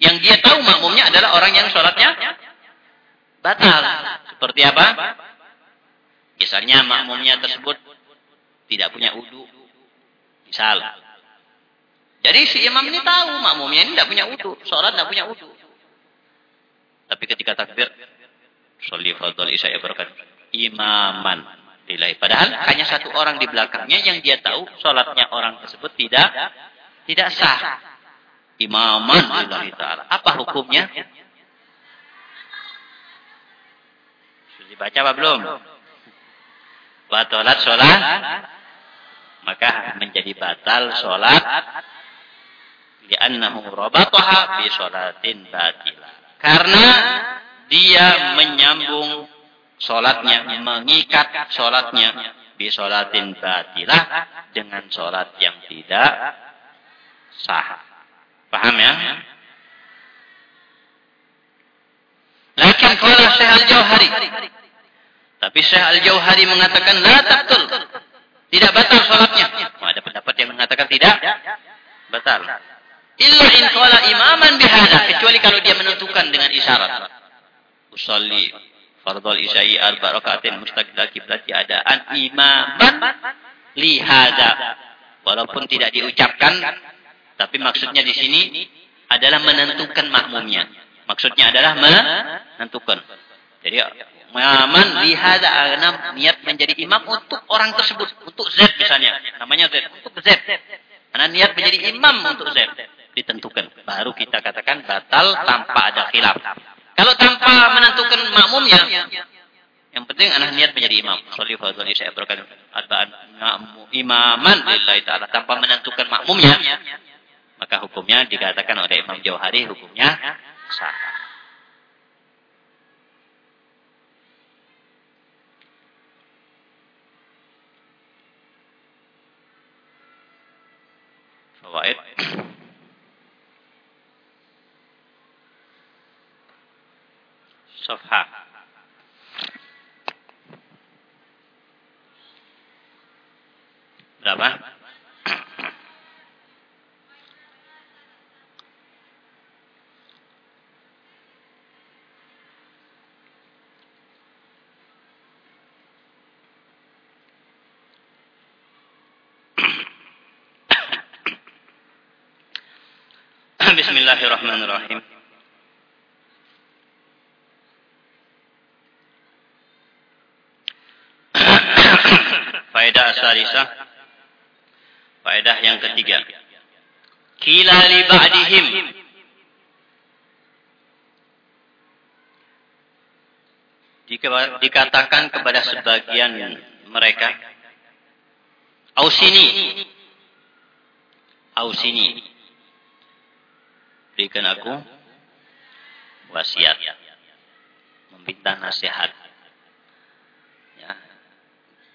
Yang dia tahu makmumnya adalah orang yang sholatnya batal. Seperti apa? Misalnya makmumnya tersebut tidak punya udhu. Misal. Jadi si imam ini tahu makmumnya ini tidak punya udhu. Sholat tidak punya udhu. Tapi ketika takbir. Sholli fadol isya berkat. Imaman lillahi. Padahal hanya satu orang di belakangnya yang dia tahu sholatnya orang tersebut tidak tidak sah. Imaman lillahi ta'ala. Apa hukumnya? Sudah dibaca apa belum? Batalat sholat. Maka menjadi batal sholat. Liannahu robatoha bi sholatin batilah. Karena dia menyambung Sholatnya mengikat sholatnya di sholatin batilah dengan sholat yang tidak sah. Paham ya? Lakin kalau Syekh Al-Jauhari. Tapi Syekh Al-Jauhari mengatakan la tabtul. Tidak batal sholatnya. Oh, ada pendapat yang mengatakan tidak batal. Illa in qala imaman bihada. Kecuali kalau dia menentukan dengan isyarat. Usalli fardhul isya'i arba rakaatin mustaqbil kiblati adaan imaman lihada. Walaupun tidak diucapkan tapi maksudnya di sini adalah menentukan makmumnya. Maksudnya adalah menentukan. Jadi imaman lihada karena niat menjadi imam untuk orang tersebut, untuk Z misalnya, namanya Z, untuk Z. Karena niat menjadi imam untuk Z ditentukan. Baru kita katakan batal tanpa ada khilaf. Kalau tanpa menentukan makmumnya, yang penting anak niat menjadi imam. Sholli fadzal isya berkan arba'an imaman lillahi ta'ala tanpa menentukan makmumnya, maka hukumnya dikatakan oleh Imam Jauhari hukumnya sah. Fawaid Berapa? Bismillahirrahmanirrahim. Asarisah. Faedah yang ketiga. Kila li ba'dihim. Dikatakan kepada sebagian mereka. Ausini. Ausini berikan aku wasiat meminta nasihat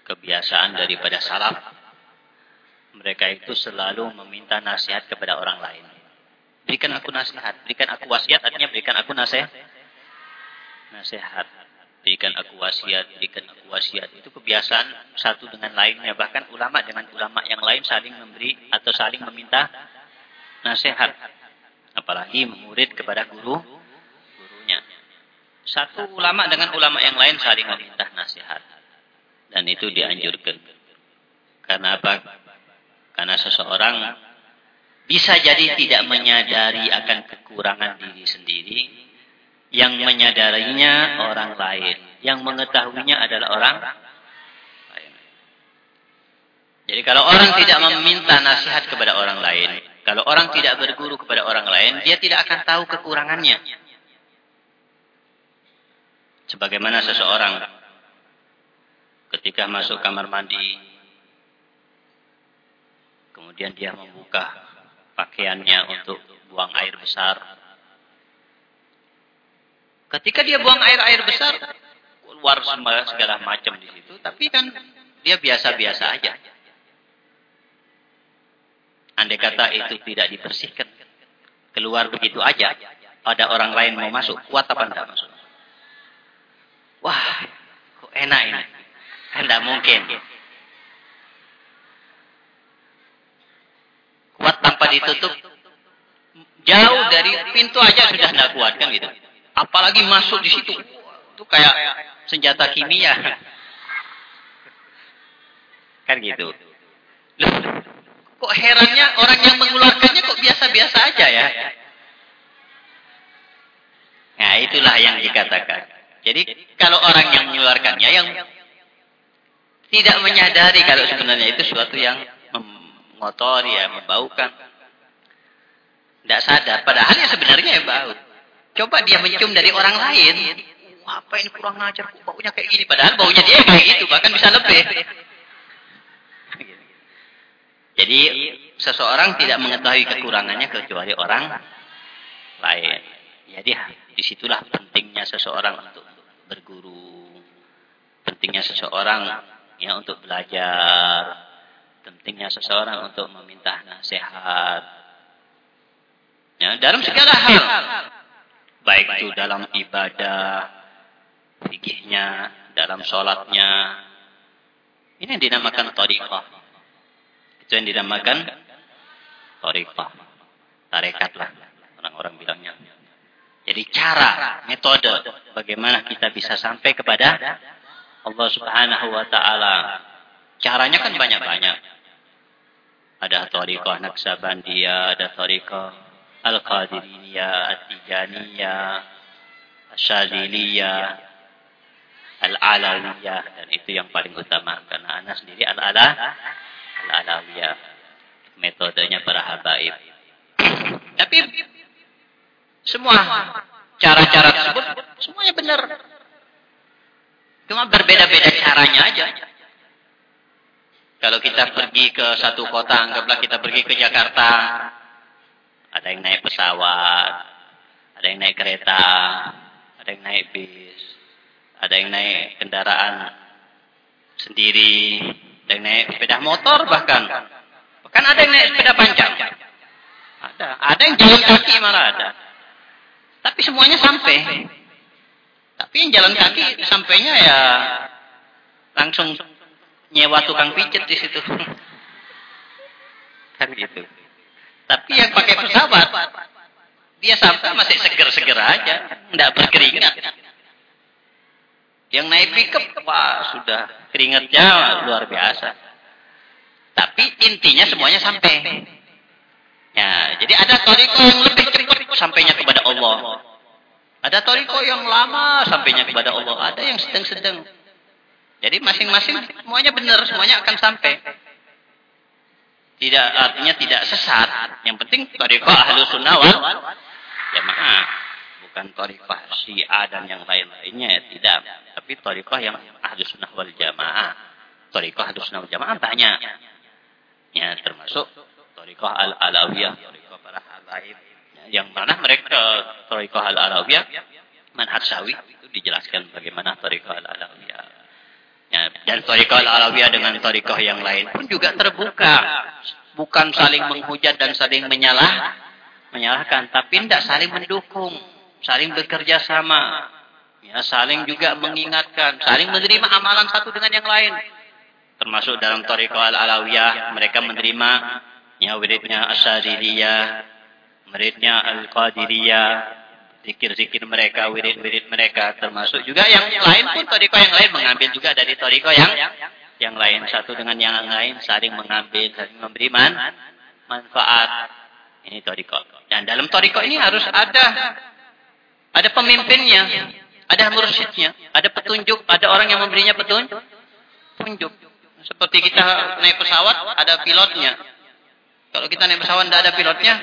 kebiasaan daripada salaf. Mereka itu selalu meminta nasihat kepada orang lain. Berikan aku nasihat berikan aku wasiat artinya berikan aku nasihat. Nasihat berikan aku wasiat berikan aku wasiat. Itu kebiasaan satu dengan lainnya. Bahkan ulama dengan ulama yang lain saling memberi atau saling meminta nasihat. Apalagi murid kepada guru gurunya. Satu ulama dengan ulama yang lain saling meminta nasihat. Dan itu dianjurkan. Karena apa? Karena seseorang bisa jadi tidak menyadari akan kekurangan diri sendiri. Yang menyadarinya orang lain. Yang mengetahuinya adalah orang lain. Jadi kalau orang tidak meminta nasihat kepada orang lain, kalau orang tidak berguru kepada orang lain, dia tidak akan tahu kekurangannya. Sebagaimana seseorang ketika masuk kamar mandi, kemudian dia membuka pakaiannya untuk buang air besar. Ketika dia buang air-air besar, keluar segala macam di situ, tapi kan dia biasa-biasa aja. Andai kata itu tidak dibersihkan. Keluar begitu aja. Ada orang lain mau masuk. Kuat apa enggak masuk? Wah, kok enak ini. Tidak mungkin. Kuat tanpa ditutup. Jauh dari pintu aja sudah tidak kuat kan gitu. Apalagi masuk di situ. Itu kayak senjata kimia. Kan gitu. Loh, Kok herannya orang yang mengeluarkannya kok biasa-biasa aja ya? Nah itulah yang dikatakan. Jadi kalau orang yang mengeluarkannya yang tidak menyadari kalau sebenarnya itu suatu yang mengotori ya, membaukan. Tidak sadar. Padahal ya sebenarnya ya bau. Coba dia mencium dari orang lain. Wah, apa ini kurang ajar, baunya kayak gini. Padahal baunya dia kayak gitu, bahkan bisa lebih. Jadi seseorang tidak mengetahui kekurangannya kecuali orang lain. Jadi di situlah pentingnya seseorang untuk berguru, pentingnya seseorang ya untuk belajar, pentingnya seseorang untuk meminta nasihat. Ya, dalam segala hal, baik itu dalam ibadah, fikihnya, dalam sholatnya, ini yang dinamakan tariqah. Itu yang dinamakan torikoh. Tarekat lah. Orang-orang bilangnya. Jadi cara, metode bagaimana kita bisa sampai kepada Allah Subhanahu wa taala. Caranya kan banyak-banyak. Ada tariqah Naksabandiyah, ada tariqah Al-Qadiriyah, At-Tijaniyah, Asyadiliyah, Al-Alawiyah dan itu yang paling utama karena anak sendiri al-ala al-alawiyah metodenya para habaib tapi semua cara-cara tersebut semuanya benar cuma berbeda-beda caranya aja kalau kita pergi ke satu kota anggaplah kita pergi ke Jakarta ada yang naik pesawat ada yang naik kereta ada yang naik bis ada yang naik kendaraan sendiri ada yang naik sepeda motor bahkan. Bahkan ada yang naik sepeda panjang. Ada. Ada yang jalan kaki malah ada. Tapi semuanya sampai. Tapi yang jalan kaki sampainya ya langsung nyewa tukang pijet di situ. Kan gitu. Tapi yang pakai pesawat, dia sampai masih seger-seger aja, tidak berkeringat. Yang naik pickup, wah sudah keringatnya luar biasa. Tapi intinya semuanya sampai. Ya, jadi ada toriko yang lebih cepat sampainya kepada Allah. Ada toriko yang lama sampainya kepada Allah. Ada yang sedang-sedang. Jadi masing-masing semuanya benar, semuanya akan sampai. Tidak artinya tidak sesat. Yang penting toriko ahlu sunnah wal jamaah. Bukan toriko syiah dan yang lain-lainnya. Ya, tidak. Tapi toriko yang ahlu sunnah wal jamaah. Toriko ahlu sunnah wal jamaah tanya. Ya, termasuk toriko al-alawiyah. Toriko para halaib. Ya, yang mana mereka toriko al-alawiyah. Manhaj sawi. Itu dijelaskan bagaimana toriko al-alawiyah. Ya, dan torikoh al-alawiyah dengan torikoh yang lain pun juga terbuka. Bukan saling menghujat dan saling menyalah, menyalahkan. Tapi tidak saling mendukung. Saling bekerja sama. Ya, saling juga mengingatkan. Saling menerima amalan satu dengan yang lain. Termasuk dalam torikoh al-alawiyah. Mereka menerima ya, wiridnya asyadiliyah. Wiridnya al-qadiriyah zikir-zikir mereka, wirid-wirid mereka, termasuk juga yang lain pun toriko yang lain mengambil juga dari toriko yang yang lain satu dengan yang lain saling mengambil, saling memberi man, manfaat. Ini toriko. Dan dalam toriko ini harus ada ada pemimpinnya, ada mursyidnya, ada petunjuk, ada orang yang memberinya petunjuk. Petunjuk. Seperti kita naik pesawat, ada pilotnya. Kalau kita naik pesawat tidak ada pilotnya,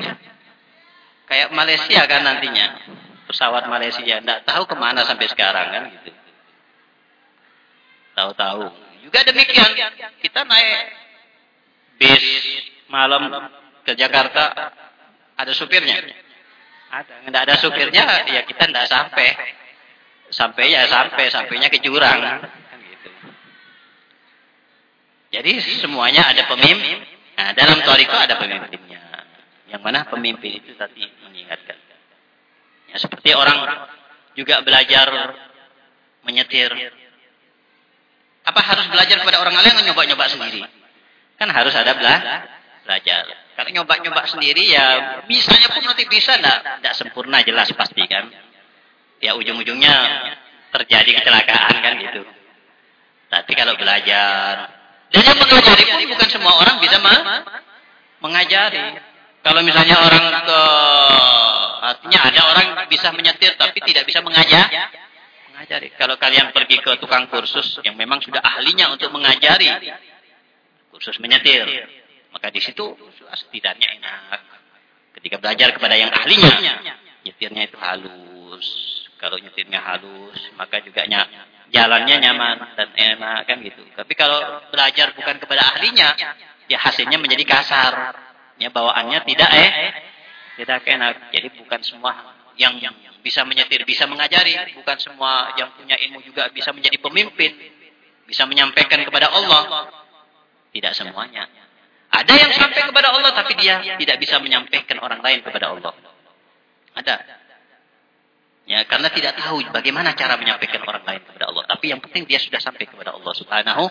kayak Malaysia kan nantinya pesawat Malaysia. Tidak tahu ke mana sampai sekarang kan gitu. Tahu-tahu. Juga demikian. Kita naik bis malam ke Jakarta. Ada supirnya? Ada. Tidak ada supirnya, ya kita tidak sampai. Sampai ya sampai. Sampainya ke jurang. Kan gitu. Jadi semuanya ada pemimpin. Nah, dalam toriko ada pemimpinnya. Yang mana pemimpin itu tadi mengingatkan. Ya, seperti orang juga belajar menyetir. Apa harus belajar kepada orang lain atau nyoba-nyoba sendiri? Kan harus ada bela belajar. Kalau nyoba-nyoba sendiri ya bisanya pun nanti bisa enggak, enggak sempurna jelas pasti kan. Ya ujung-ujungnya terjadi kecelakaan kan gitu. Tapi kalau belajar dan yang mengajari pun bukan semua orang bisa mengajari. Kalau misalnya orang ke Artinya ada orang bisa menyetir tapi tidak bisa mengajar. Mengajari. Kalau kalian pergi ke tukang kursus yang memang sudah ahlinya untuk mengajari kursus menyetir, maka di situ setidaknya enak. Ketika belajar kepada yang ahlinya, nyetirnya itu halus. Kalau nyetirnya halus, maka juga jalannya nyaman dan enak kan gitu. Tapi kalau belajar bukan kepada ahlinya, ya hasilnya menjadi kasar. Ya bawaannya tidak eh tidak enak. Jadi bukan semua yang bisa menyetir, bisa mengajari. Bukan semua yang punya ilmu juga bisa menjadi pemimpin. Bisa menyampaikan kepada Allah. Tidak semuanya. Ada yang sampai kepada Allah tapi dia tidak bisa menyampaikan orang lain kepada Allah. Ada. Ya, karena tidak tahu bagaimana cara menyampaikan orang lain kepada Allah. Tapi yang penting dia sudah sampai kepada Allah Subhanahu.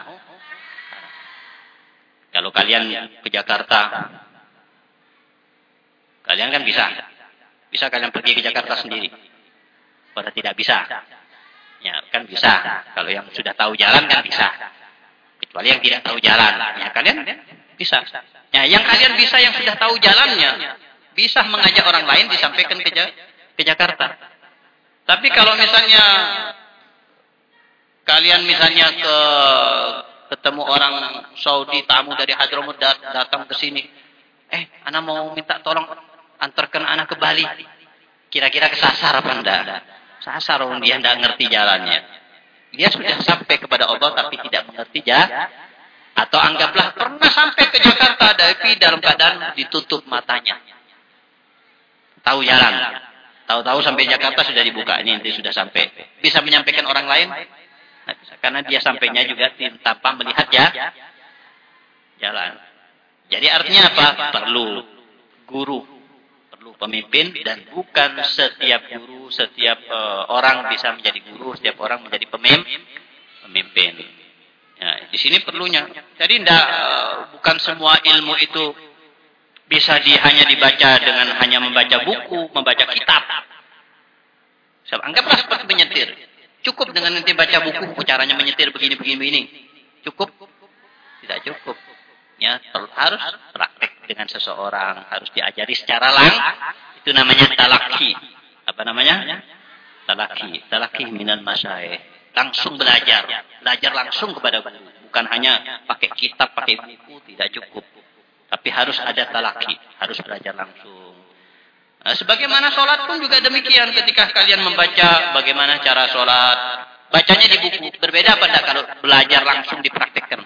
Kalau kalian ke Jakarta, Kalian kan bisa. Bisa kalian pergi ke Jakarta sendiri. Pada tidak bisa. Ya, kan bisa. Kalau yang sudah tahu jalan kan bisa. Kecuali yang tidak tahu jalan. Ya, kalian bisa. Ya, yang kalian bisa yang sudah tahu jalannya. Bisa mengajak orang lain disampaikan ke, ke Jakarta. Tapi kalau misalnya kalian misalnya ke ketemu orang Saudi tamu dari Hadramut datang ke sini. Eh, anak mau minta tolong antarkan anak ke Bali. Kira-kira kesasar apa enggak? Sasar dia enggak ngerti jalannya. Dia sudah sampai kepada Allah tapi tidak mengerti jalan. Atau anggaplah pernah sampai ke Jakarta tapi dalam keadaan ditutup matanya. Tahu jalan. Tahu-tahu sampai Jakarta sudah dibuka. Ini nanti sudah sampai. Bisa menyampaikan orang lain? Karena dia sampainya juga tanpa melihat ya jalan. Jadi artinya apa? Perlu guru perlu pemimpin dan bukan setiap guru, setiap uh, orang bisa menjadi guru, setiap orang menjadi pemimpin. Pemimpin. Ya, di sini perlunya. Jadi tidak uh, bukan semua ilmu itu bisa di, hanya dibaca dengan hanya membaca buku, membaca kitab. Anggaplah seperti menyetir. Cukup dengan nanti baca buku, caranya menyetir begini, begini, begini. Cukup? Tidak cukup. Ya, harus praktek dengan seseorang, harus diajari secara lang. Itu namanya talaki. Apa namanya? Talaki. Talaki minal masyaih. Langsung belajar. Belajar langsung kepada guru. Bukan hanya pakai kitab, pakai buku, tidak cukup. Tapi harus ada talaki. Harus belajar langsung. Nah, sebagaimana sholat pun juga demikian ketika kalian membaca bagaimana cara sholat. Bacanya di buku. Berbeda pada kalau belajar langsung dipraktekkan.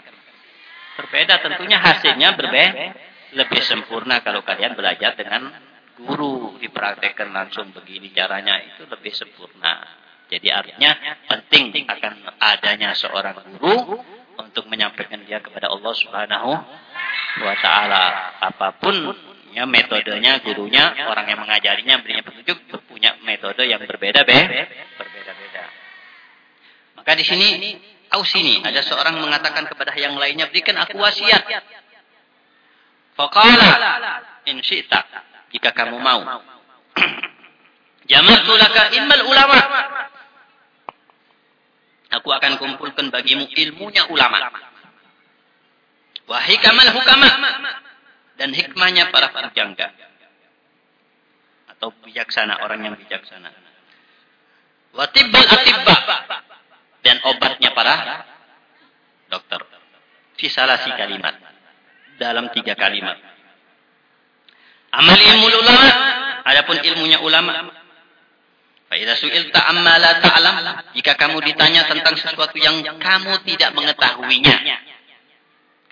Berbeda tentunya hasilnya berbeda. Lebih sempurna kalau kalian belajar dengan guru. Dipraktekkan langsung begini caranya. Itu lebih sempurna. Jadi artinya penting akan adanya seorang guru untuk menyampaikan dia kepada Allah Subhanahu wa taala. Apa pun ya metodenya gurunya, orang yang mengajarinya, berinya petunjuk punya metode yang berbeda berbeda-beda. Maka di sini aus ini ada seorang mengatakan kepada yang lainnya, berikan aku wasiat. Faqala in syi'ta jika kamu mau. Jama'tu laka ilmal ulama. Aku akan kumpulkan bagimu ilmunya ulama. Wahai kamal hukama dan hikmahnya para pujangga atau bijaksana orang yang bijaksana. Watibbal atibba dan obatnya para dokter. Fisalasi kalimat dalam tiga kalimat. Amal ilmu ulama, adapun ilmunya ulama. Faidah su'il ta'amma la ta'lam. Jika kamu ditanya tentang sesuatu yang kamu tidak mengetahuinya.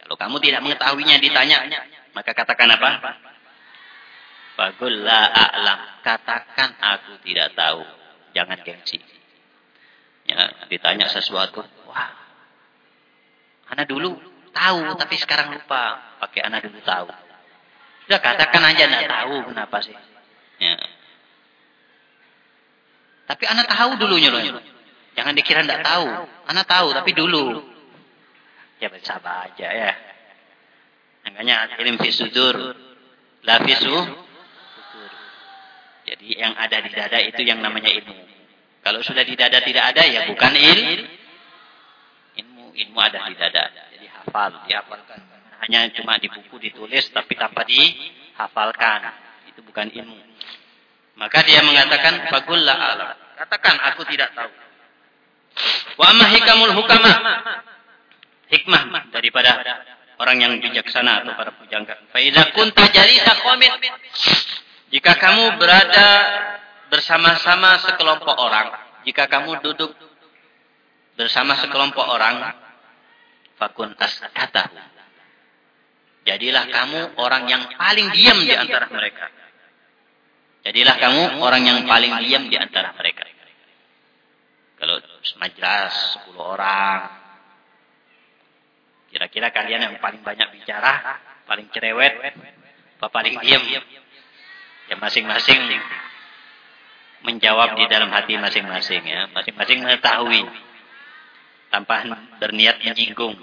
Kalau kamu tidak mengetahuinya ditanya, maka katakan apa? Fagul la a'lam. Katakan aku tidak tahu. Jangan gengsi. Ya, ditanya sesuatu. Wah. Anak dulu tahu, tapi sekarang lupa. Pakai anak dulu tahu. Sudah katakan aja tidak tahu. Kenapa sih? Ya. Tapi anak tahu dulunya loh. Jangan dikira tidak tahu. Anak tahu, tapi dulu. Ya bersabar aja ya. Makanya ilmu fi sudur. La fi Jadi yang ada di dada itu yang namanya ilmu. Kalau sudah di dada tidak ada ya bukan il. Ilmu ilmu ada di dada. Jadi hafal, dihafalkan. Hanya cuma di buku ditulis tapi tanpa dihafalkan. Itu bukan ilmu. Maka dia mengatakan fagulla alam. Katakan aku tidak tahu. Wa amma hikamul hukama. Hikmah daripada orang yang bijaksana atau para pujangga. Faiza kunta jalisa qaumin jika kamu berada bersama-sama sekelompok orang, jika kamu duduk bersama sekelompok orang, fakun askatahu. Jadilah kamu orang yang paling diam di antara mereka. Jadilah kamu orang yang paling diam di antara mereka. Kalau majelis 10 orang, Kira-kira kalian yang paling banyak bicara, paling cerewet, apa paling diam? Ya masing-masing menjawab di dalam hati masing-masing ya. Masing-masing mengetahui tanpa berniat menyinggung.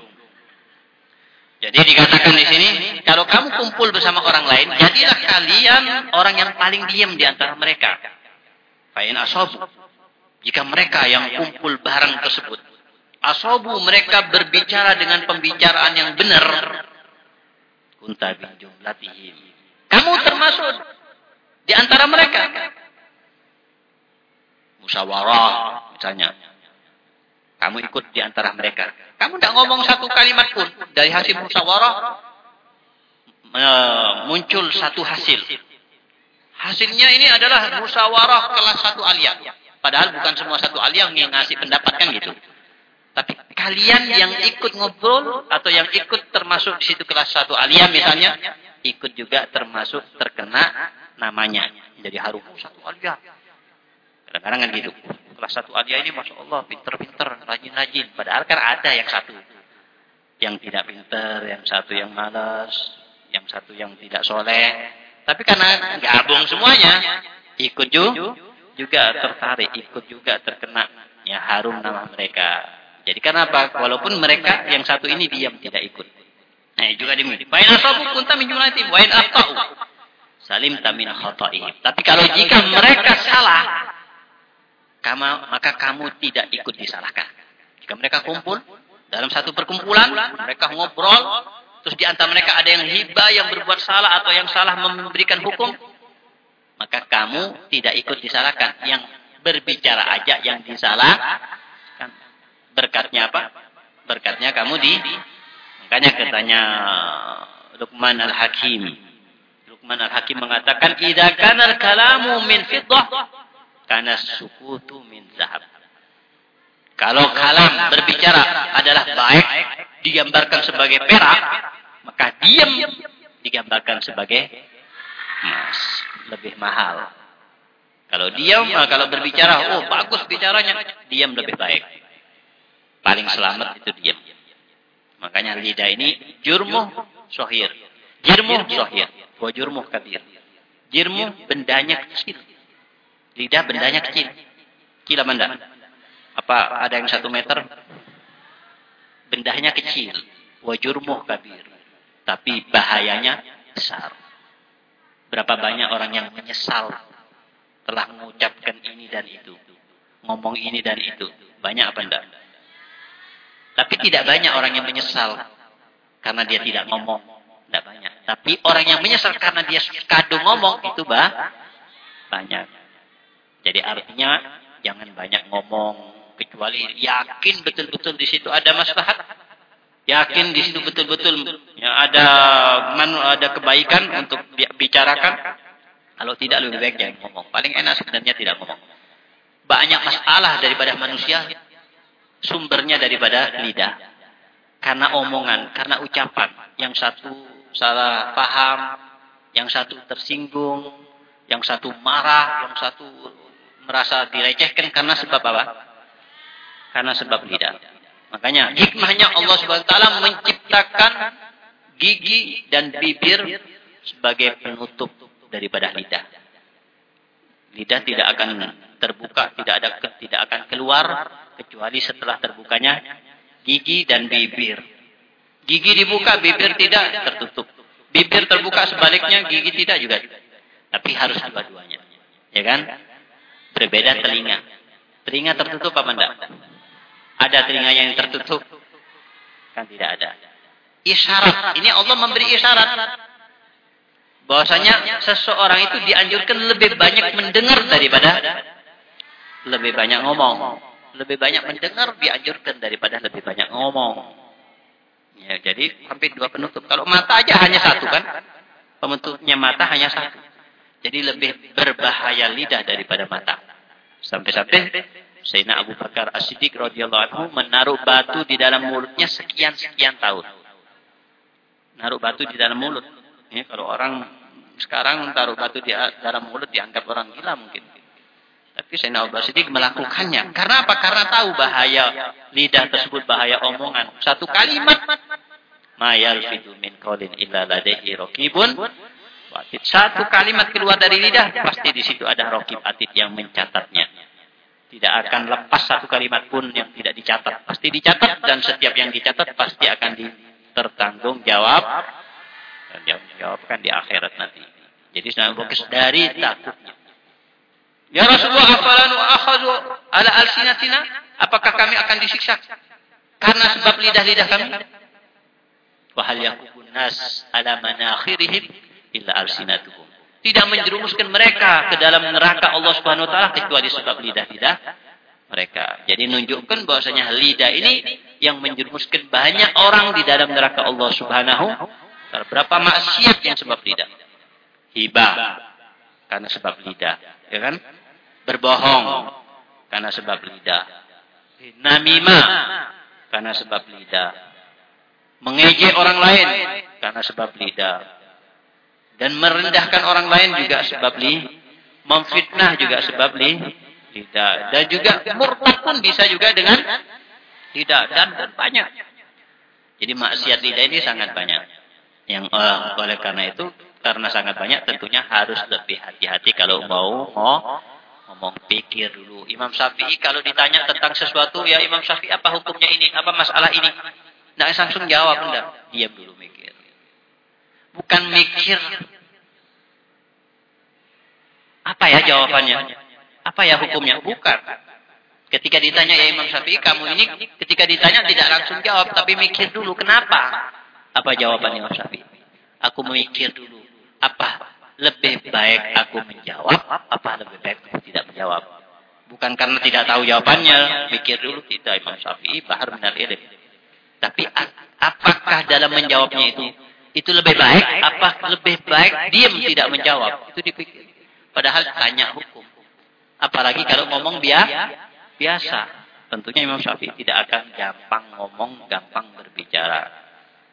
Jadi dikatakan di sini, kalau kamu kumpul bersama orang lain, jadilah kalian orang yang paling diam di antara mereka. Fa'in asobu. Jika mereka yang kumpul bareng tersebut asobu mereka berbicara dengan pembicaraan yang benar. Kunta bin jumlatihim. Kamu termasuk di antara mereka. Musyawarah misalnya. Kamu ikut di antara mereka. Kamu tidak ngomong satu kalimat pun. Dari hasil musyawarah muncul satu hasil. Hasilnya ini adalah musyawarah kelas satu aliyah. Padahal bukan semua satu aliyah yang ngasih pendapat kan gitu. Tapi kalian yang ikut ngobrol atau yang ikut termasuk di situ kelas satu alia misalnya, ikut juga termasuk terkena namanya. Jadi harum satu alia. Kadang-kadang kan gitu. Kelas satu alia ini Masya Allah pinter-pinter, rajin-rajin. Padahal kan ada yang satu. Yang tidak pinter, yang satu yang malas, yang satu yang tidak soleh. Tapi karena gabung semuanya, ikut juga, juga tertarik, ikut juga terkena ya harum nama mereka. Jadi kenapa? Walaupun mereka yang satu ini diam tidak ikut. Nah juga demikian. Wa in asabu kunta min jumlatihim wa salim tamin khata'ihim. Tapi kalau jika mereka salah, kamu, maka kamu tidak ikut disalahkan. Jika mereka kumpul dalam satu perkumpulan, mereka ngobrol, terus di antara mereka ada yang hibah, yang berbuat salah atau yang salah memberikan hukum, maka kamu tidak ikut disalahkan. Yang berbicara aja yang disalah, berkatnya apa? Berkatnya kamu di, makanya katanya Luqman al-Hakim, Luqman Al-Hakim mengatakan, "Idza kana al-kalamu min fiddah, kana sukutu min zahab." Kalau kalam berbicara adalah baik, digambarkan sebagai perak, maka diam digambarkan sebagai emas, lebih mahal. Kalau diam, kalau berbicara, oh bagus bicaranya, diam lebih baik. Paling selamat itu diam. Makanya lidah ini jurmuh sohir. Jirmuh sohir. Wa jurmuh kabir. Jirmuh bendanya kecil. Lidah bendanya kecil. Kila manda. Apa ada yang satu meter? Bendanya kecil. Wa jurmuh kabir. Tapi bahayanya besar. Berapa banyak orang yang menyesal telah mengucapkan ini dan itu. Ngomong ini dan itu. Banyak apa enggak? Tapi tidak banyak orang yang menyesal karena dia tidak ngomong. Tidak banyak. Tapi orang yang menyesal karena dia kadung ngomong itu bah, banyak. Jadi artinya jangan banyak ngomong kecuali yakin betul-betul di situ ada maslahat. Yakin di situ betul-betul ya ada manu, ada kebaikan untuk bicarakan. Kalau tidak lebih baik jangan ngomong. Paling enak sebenarnya tidak ngomong. Banyak masalah daripada manusia sumbernya daripada lidah. Karena omongan, karena ucapan. Yang satu salah paham, yang satu tersinggung, yang satu marah, yang satu merasa direcehkan karena sebab apa? Karena sebab lidah. Makanya hikmahnya Allah Subhanahu wa taala menciptakan gigi dan bibir sebagai penutup daripada lidah. Lidah tidak akan terbuka, tidak ada tidak akan keluar kecuali setelah terbukanya gigi dan bibir. Gigi dibuka, bibir tidak tertutup. Bibir terbuka sebaliknya, gigi tidak juga. Tapi harus dua-duanya. Ya kan? Berbeda telinga. Telinga tertutup apa enggak? Ada telinga yang tertutup? Kan tidak ada. Isyarat. Ini Allah memberi isyarat. Bahwasanya seseorang itu dianjurkan lebih banyak mendengar daripada lebih banyak ngomong. Lebih banyak mendengar dianjurkan daripada lebih banyak ngomong. Ya, jadi hampir dua penutup. Kalau mata aja hanya satu kan? Penutupnya mata hanya satu. Jadi lebih berbahaya lidah daripada mata. Sampai-sampai Sayyidina Abu Bakar As-Siddiq radhiyallahu anhu menaruh batu di dalam mulutnya sekian-sekian tahun. Naruh batu di dalam mulut. Ya, kalau orang sekarang taruh batu di dalam mulut dianggap orang gila mungkin. Tapi Sayyidina Abu Bakar Siddiq melakukannya. Karena apa? Karena tahu bahaya lidah tersebut, bahaya omongan. Satu kalimat. Ma yalfidu min qawlin illa ladaihi rokibun. Satu kalimat keluar dari lidah, pasti di situ ada rokib atid yang mencatatnya. Tidak akan lepas satu kalimat pun yang tidak dicatat. Pasti dicatat dan setiap yang dicatat pasti akan tertanggung jawab. Dan jawabkan di akhirat nanti. Jadi Abu Bakar dari takutnya. Ya Rasulullah, afalanu akhadu ala alsinatina? Apakah kami akan disiksa? Karena sebab lidah-lidah kami? Wahal yakubun nas ala manakhirihim illa alsinatuhum. Tidak menjerumuskan mereka ke dalam neraka Allah Subhanahu wa taala kecuali sebab lidah-lidah mereka. Jadi menunjukkan bahwasanya lidah ini yang menjerumuskan banyak orang di dalam neraka Allah Subhanahu taala. Berapa maksiat yang sebab lidah? Hibah karena sebab lidah, ya kan? berbohong karena sebab lidah. Namimah karena sebab lidah. Mengejek orang lain karena sebab lidah. Dan merendahkan orang lain juga sebab lidah. Memfitnah juga sebab lidah. Dan juga murtad pun bisa juga dengan lidah. Dan, banyak. Jadi maksiat lidah ini sangat banyak. Yang uh, oleh karena itu, karena sangat banyak tentunya harus lebih hati-hati kalau mau mau ngomong pikir dulu. Imam Syafi'i kalau ditanya tentang sesuatu, ya Imam Syafi'i apa hukumnya ini? Apa masalah ini? Nah, langsung jawab enggak. Diam dulu mikir. Bukan mikir. Apa ya jawabannya? Apa ya hukumnya? Bukan. Ketika ditanya ya Imam Syafi'i, kamu ini ketika ditanya tidak langsung jawab, tapi mikir dulu. Kenapa? Apa jawabannya Imam Syafi'i? Aku mikir dulu. Apa lebih baik aku menjawab? Apa lebih baik aku tidak menjawab? Bukan karena tidak tahu jawabannya. Mikir dulu tidak Imam Syafi'i, bahar minal ilm. Tapi apakah dalam menjawabnya itu itu lebih baik? Apa lebih baik diam tidak menjawab? Itu dipikir. Padahal tanya hukum. Apalagi kalau ngomong biasa biasa. Tentunya Imam Syafi'i tidak akan gampang ngomong, gampang berbicara.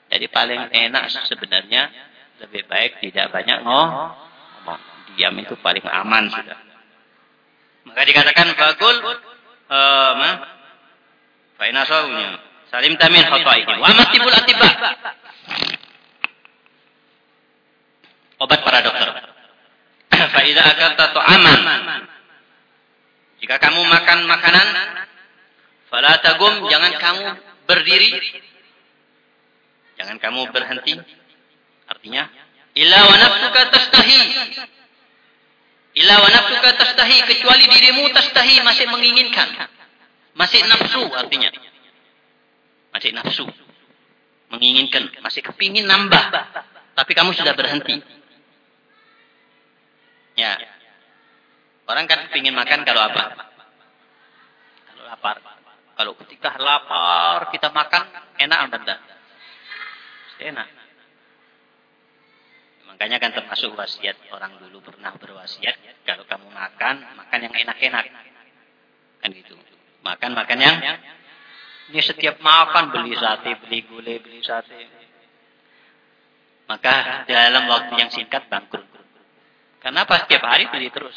Jadi paling enak sebenarnya lebih baik tidak banyak ngomong. Diam itu paling aman sudah. Maka dikatakan bagul uh, ma fa salim tamin khataihi wa matibul atiba. Obat para dokter. Fa idza akalta ta'aman jika kamu makan makanan, fala tagum, jangan kamu berdiri. Jangan kamu berhenti. Artinya, illa wa nafsuka tastahi. Illa wa nafsuka tastahi, kecuali dirimu tastahi masih menginginkan. Masih nafsu artinya. Masih nafsu. Menginginkan, masih kepingin nambah. Tapi kamu sudah berhenti. Ya, Orang kan ingin makan kalau apa? Kalau lapar. Kalau ketika lapar kita makan enak apa enggak? Enak. Makanya kan termasuk wasiat orang dulu pernah berwasiat kalau kamu makan makan yang enak-enak. Kan gitu. Makan makan yang ini setiap makan beli sate, beli gulai, beli sate. Maka dalam waktu yang singkat bangkrut. Kenapa setiap hari beli terus?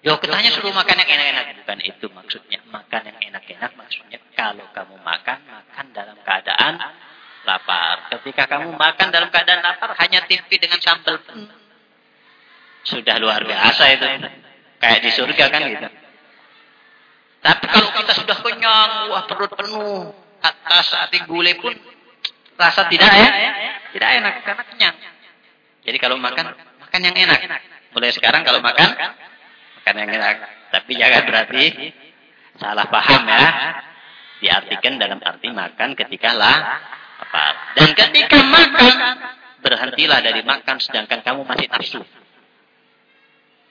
Yo katanya suruh makan yang enak-enak. Bukan itu maksudnya. Makan yang enak-enak maksudnya kalau kamu makan, makan dalam keadaan lapar. Ketika kamu makan dalam keadaan lapar, hanya tempe dengan sambal pun sudah luar biasa itu. Kayak di surga kan gitu. Tapi kalau kita sudah kenyang, wah perut penuh, atas hati gulai pun rasa tidak ya, tidak enak karena kenyang. Jadi kalau makan, makan yang enak. Mulai sekarang kalau makan, makan yang enak. Tapi jangan berarti salah paham ya. Diartikan dalam arti makan ketika lah apa. Dan ketika makan, berhentilah dari makan sedangkan kamu masih nafsu.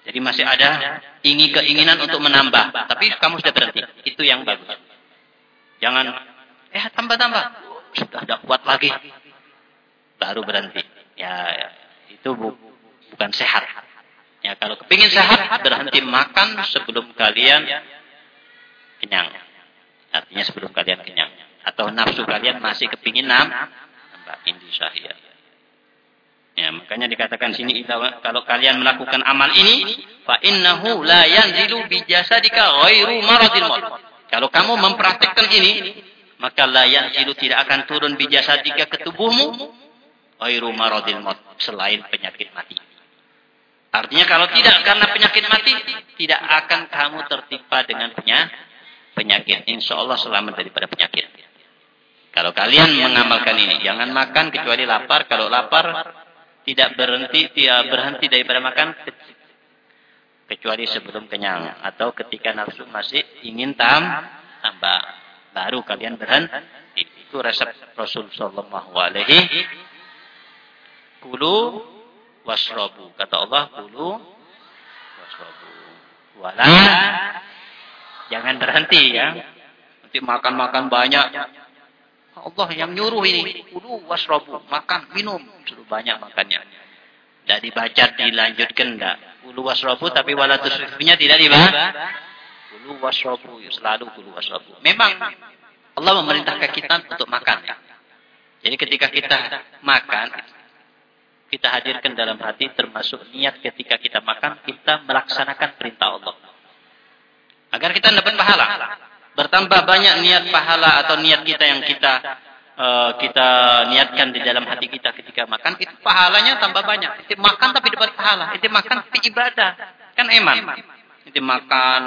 Jadi masih ada ingin keinginan untuk menambah, tapi kamu sudah berhenti. Itu yang bagus. Jangan eh tambah-tambah. Sudah tidak kuat lagi. Baru berhenti. Ya, ya. Itu bu, bukan sehat. Ya, kalau kepingin sehat, berhenti makan sebelum kalian kenyang. Artinya sebelum kalian kenyang. Atau nafsu kalian masih kepingin nam, nambah indi syahiyah. Ya, makanya dikatakan sini kalau kalian melakukan amal ini, fa innahu la yanzilu bi jasadika ghairu maradil maut. Kalau kamu mempraktikkan ini, maka la yanzilu tidak akan turun bi jasadika ke tubuhmu selain penyakit mati. Artinya kalau tidak karena penyakit mati, tidak akan kamu tertimpa dengan penyakit. Insya Allah selamat daripada penyakit. Kalau kalian mengamalkan ini, jangan makan kecuali lapar. Kalau lapar, tidak berhenti, tidak berhenti daripada makan, kecuali sebelum kenyang. Atau ketika nafsu masih ingin tam, tambah. Baru kalian berhenti. Itu resep Rasul Sallallahu Alaihi Kulu wasrobu. Kata Allah, kulu wasrobu. Wala. Jangan berhenti ya. Nanti makan-makan banyak. Allah yang nyuruh ini. Kulu wasrobu. Makan, minum. Suruh banyak makannya. Tidak dibaca, dilanjutkan enggak. Kulu wasrobu, tapi wala tusrifunya tidak dibaca. Kulu wasrobu. Selalu kulu wasrobu. Memang Allah memerintahkan kita untuk makan. Ya. Jadi ketika kita makan, kita hadirkan dalam hati termasuk niat ketika kita makan, kita melaksanakan perintah Allah. Agar kita dapat pahala. Bertambah banyak niat pahala atau niat kita yang kita uh, kita niatkan di dalam hati kita ketika makan, itu pahalanya tambah banyak. Itu makan tapi dapat pahala. Itu makan tapi ibadah. Kan eman. Itu makan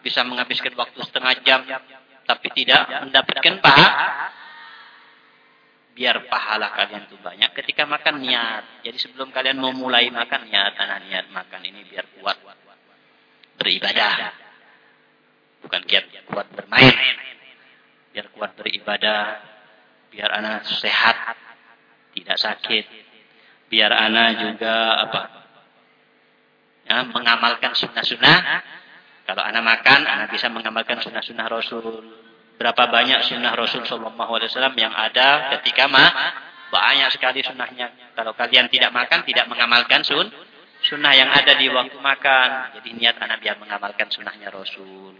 bisa menghabiskan waktu setengah jam tapi tidak mendapatkan pahala biar pahala kalian itu banyak. Ketika makan niat. Jadi sebelum kalian mau mulai makan niat, anak niat makan ini biar kuat beribadah. Bukan kiat kuat bermain. Biar kuat beribadah. Biar anak sehat, tidak sakit. Biar anak juga apa? Ya, mengamalkan sunnah-sunnah. Kalau anak makan, anak bisa mengamalkan sunnah-sunnah Rasul. Berapa banyak sunnah Rasul Wasallam yang ada ketika mah banyak sekali sunnahnya. Kalau kalian tidak makan, tidak mengamalkan sun, sunnah yang ada di waktu makan. Jadi niat anak biar mengamalkan sunnahnya Rasul.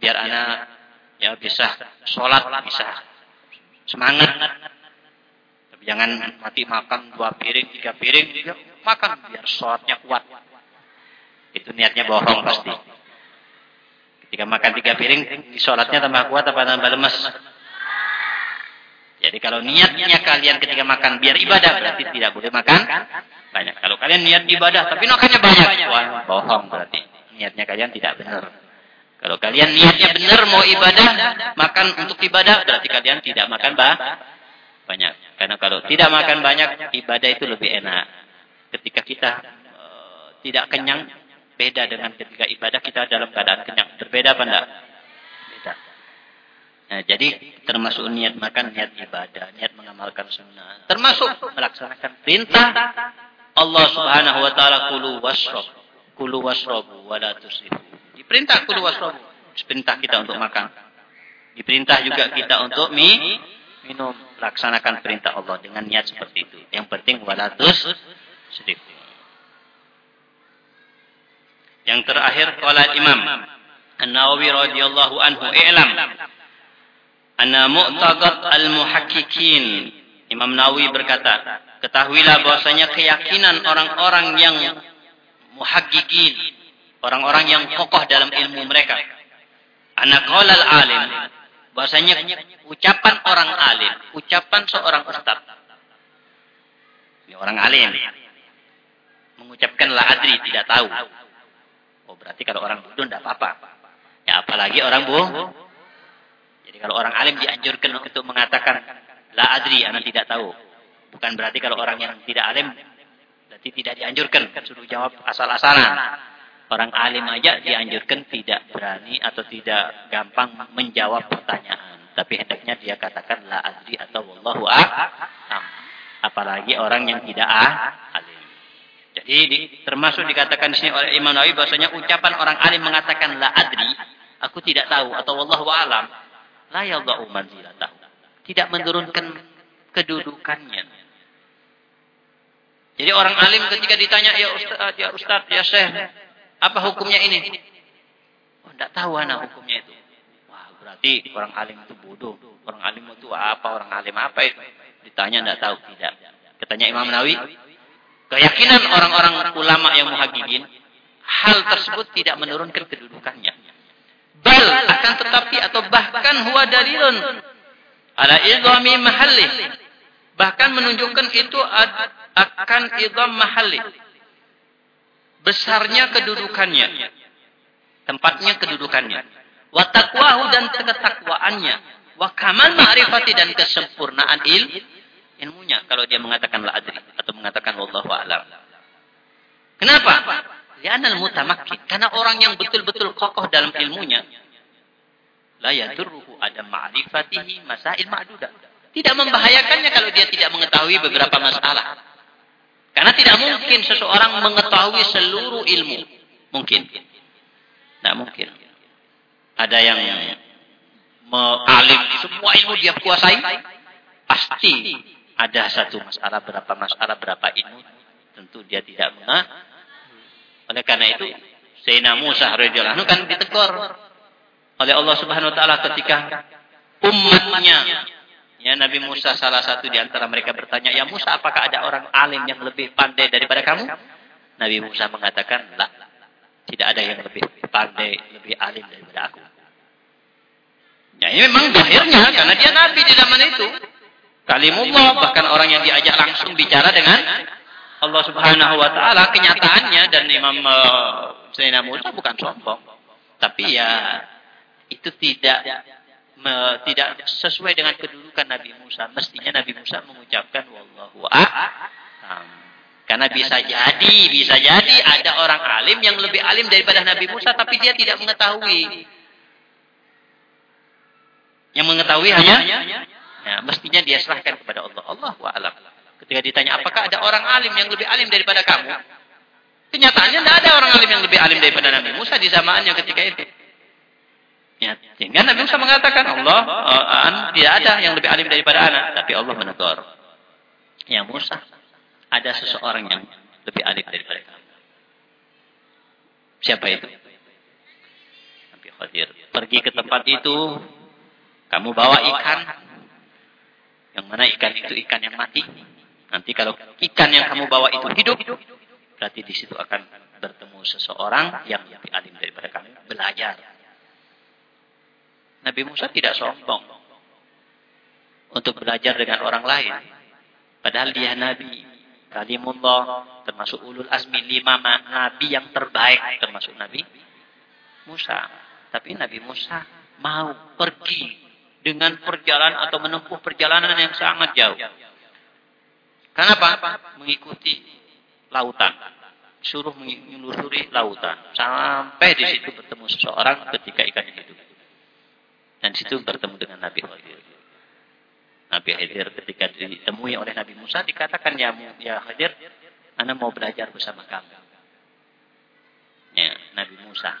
Biar anak ya bisa sholat, bisa semangat. Tapi jangan mati makan dua piring, tiga piring, ya, makan biar sholatnya kuat. Itu niatnya bohong pasti. Ketika makan tiga piring, sholatnya tambah kuat apa tambah lemas? Jadi kalau niatnya kalian ketika makan biar ibadah, berarti tidak boleh makan banyak. Kalau kalian niat ibadah, tapi makannya banyak, wah bohong berarti. Niatnya kalian tidak benar. Kalau kalian niatnya benar mau ibadah, makan untuk ibadah, berarti kalian tidak makan bah banyak. Karena kalau tidak makan banyak, ibadah itu lebih enak. Ketika kita uh, tidak kenyang, Beda dengan ketika ibadah kita dalam keadaan kenyang. Berbeda apa enggak? Beda. Nah, jadi termasuk niat makan, niat ibadah, niat mengamalkan sunnah. Termasuk melaksanakan perintah Allah subhanahu wa ta'ala kulu wasrob. Kulu wasrobu wa la Diperintah kulu wasrobu. Diperintah kita untuk makan. Diperintah juga kita untuk mi, minum. Laksanakan perintah Allah dengan niat seperti itu. Yang penting walatus sedikit. Yang terakhir qala Imam An-Nawawi radhiyallahu anhu i'lam anna mu'taqad al-muhaqqiqin Imam Nawawi berkata ketahuilah bahwasanya keyakinan orang-orang yang muhaqqiqin orang-orang yang kokoh dalam ilmu mereka. Ana qala al-alim bahwasanya ucapan orang alim ucapan seorang ustaz. Ini orang alim. Mengucapkan la adri tidak tahu Oh berarti kalau orang bodoh tidak apa-apa. Ya apalagi orang bohong. Jadi kalau orang alim dianjurkan untuk mengatakan la adri, anak tidak tahu. Bukan berarti kalau orang yang tidak alim berarti tidak dianjurkan suruh jawab asal-asalan. Orang alim aja dianjurkan tidak berani atau tidak gampang menjawab pertanyaan. Tapi hendaknya dia katakan la adri atau wallahu a'lam. Apalagi orang yang tidak ah. Jadi di, termasuk dikatakan di sini oleh Imam Nawawi bahwasanya ucapan orang alim mengatakan la adri, aku tidak tahu atau wallahu alam, la yadha'u manzilatahu. Tidak menurunkan kedudukannya. Jadi orang alim ketika ditanya ya ustaz, ya ustaz, ya syekh, apa hukumnya ini? Oh, tidak tahu anak hukumnya itu. Wah, berarti orang alim itu bodoh. Orang alim itu apa? Orang alim apa itu? Ditanya tidak tahu, tidak. Katanya Imam Nawawi, keyakinan orang-orang ulama yang muhajirin, hal tersebut tidak menurunkan kedudukannya. Bal akan tetapi atau bahkan huwa dalilun ala idhami mahalli. Bahkan menunjukkan itu akan idham mahalli. Besarnya kedudukannya. Tempatnya kedudukannya. Wa taqwahu dan ketakwaannya. Wa kamal ma'rifati dan kesempurnaan il, ilmunya kalau dia mengatakan la adri atau mengatakan wallahu a'lam. Kenapa? Li'anal mutamakkin. Karena orang yang betul-betul kokoh dalam ilmunya la yadurruhu adam ma'rifatihi masail ma'duda. Tidak membahayakannya kalau dia tidak mengetahui beberapa masalah. Karena tidak mungkin seseorang mengetahui seluruh ilmu. Mungkin. Tidak mungkin. Ada yang alim semua ilmu dia kuasai. Pasti ada satu masalah, berapa masalah, berapa ilmu, tentu dia tidak mengah. Oleh karena itu, Sayyidina Musa radhiyallahu kan ditegur oleh Allah Subhanahu wa taala ketika umatnya ya Nabi Musa salah satu di antara mereka bertanya, "Ya Musa, apakah ada orang alim yang lebih pandai daripada kamu?" Nabi Musa mengatakan, "La, tidak ada yang lebih pandai, lebih alim daripada aku." Ya ini memang zahirnya karena dia nabi di zaman itu. Kalimullah bahkan orang yang diajak langsung bicara dengan Allah Subhanahu wa taala kenyataannya dan Imam uh, Sayyidina Musa bukan sombong. Tapi ya itu tidak tidak sesuai dengan kedudukan Nabi Musa. Mestinya Nabi Musa mengucapkan wallahu a'lam. Karena bisa jadi, bisa jadi ada orang alim yang lebih alim daripada Nabi Musa tapi dia tidak mengetahui. Yang mengetahui hanya ya, mestinya dia serahkan kepada Allah. Allah a'lam. Ketika ditanya apakah ada orang alim yang lebih alim daripada kamu? Kenyataannya tidak ada orang alim yang lebih alim daripada Nabi Musa di zamaannya ketika itu. Ya, sehingga Nabi Musa mengatakan Allah uh, tidak ada yang lebih alim daripada anak, tapi Allah menegur. Ya Musa, ada seseorang yang lebih alim daripada kamu. Siapa itu? Nabi Khadir. Pergi ke tempat itu, kamu bawa ikan. Mana ikan itu ikan yang mati. Nanti kalau ikan yang kamu bawa itu hidup, berarti di situ akan bertemu seseorang yang lebih alim daripada kamu. Belajar Nabi Musa tidak sombong untuk belajar dengan orang lain. Padahal dia Nabi. Kalimullah termasuk ulul azmi lima nabi yang terbaik termasuk Nabi Musa. Tapi Nabi Musa mau pergi dengan perjalanan atau menempuh perjalanan yang sangat jauh. Kenapa? Mengikuti lautan. Suruh menyusuri lautan. Sampai di situ bertemu seseorang ketika ikan hidup. Dan situ bertemu dengan Nabi Khidir. Nabi Khidir ketika ditemui oleh Nabi Musa dikatakan ya ya Khidir, Anda mau belajar bersama kamu. Ya, Nabi Musa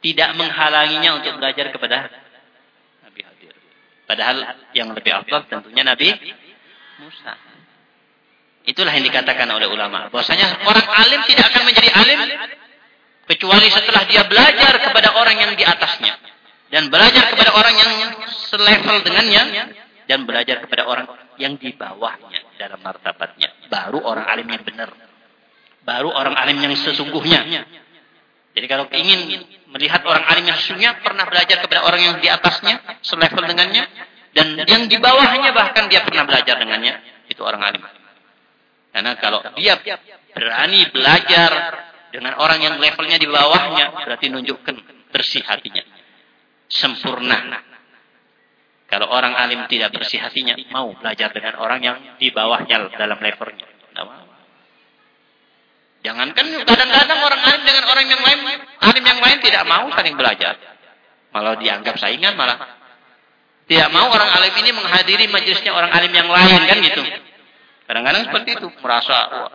tidak menghalanginya untuk belajar kepada. Padahal yang lebih afdal tentunya Nabi Musa. Itulah yang dikatakan oleh ulama. Bahwasanya orang alim tidak akan menjadi alim kecuali setelah dia belajar kepada orang yang di atasnya dan belajar kepada orang yang selevel dengannya dan belajar kepada orang yang di bawahnya dalam martabatnya baru orang alim yang benar baru orang alim yang sesungguhnya jadi kalau ingin melihat orang alim yang sesungguhnya pernah belajar kepada orang yang di atasnya selevel dengannya dan yang di bawahnya bahkan dia pernah belajar dengannya itu orang alim karena kalau dia berani belajar dengan orang yang levelnya di bawahnya berarti nunjukkan bersih hatinya sempurna. Kalau orang alim tidak bersih hatinya, mau belajar dengan orang yang di bawahnya dalam levelnya. Jangankan kadang-kadang orang alim dengan orang yang lain, alim yang lain tidak mau saling belajar. Malah dianggap saingan malah. Tidak mau orang alim ini menghadiri majelisnya orang alim yang lain kan gitu. Kadang-kadang seperti itu, merasa wah,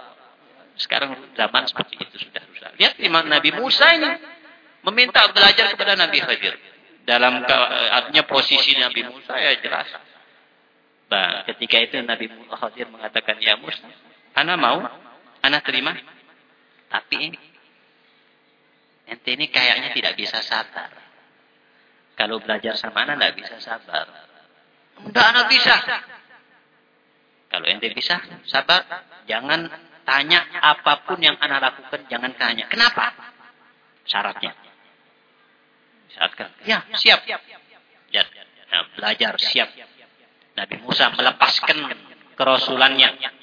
sekarang zaman seperti itu sudah rusak. Lihat Nabi Musa ini meminta belajar kepada Nabi Khadir. Dalam artinya posisi Nabi Musa ya jelas. Nah, ketika itu Nabi Khadir mengatakan, Ya Musa, Ana mau, Ana terima. Tapi ini, ente ini kayaknya tidak bisa sabar. Kalau belajar sama Ana tidak bisa sabar. Enggak Ana bisa. Kalau ente bisa sabar, jangan tanya apa pun yang Ana lakukan, jangan tanya. Kenapa? Syaratnya. Saatkan. Ya, siap. Ya, nah, belajar, siap. Nabi Musa melepaskan kerasulannya.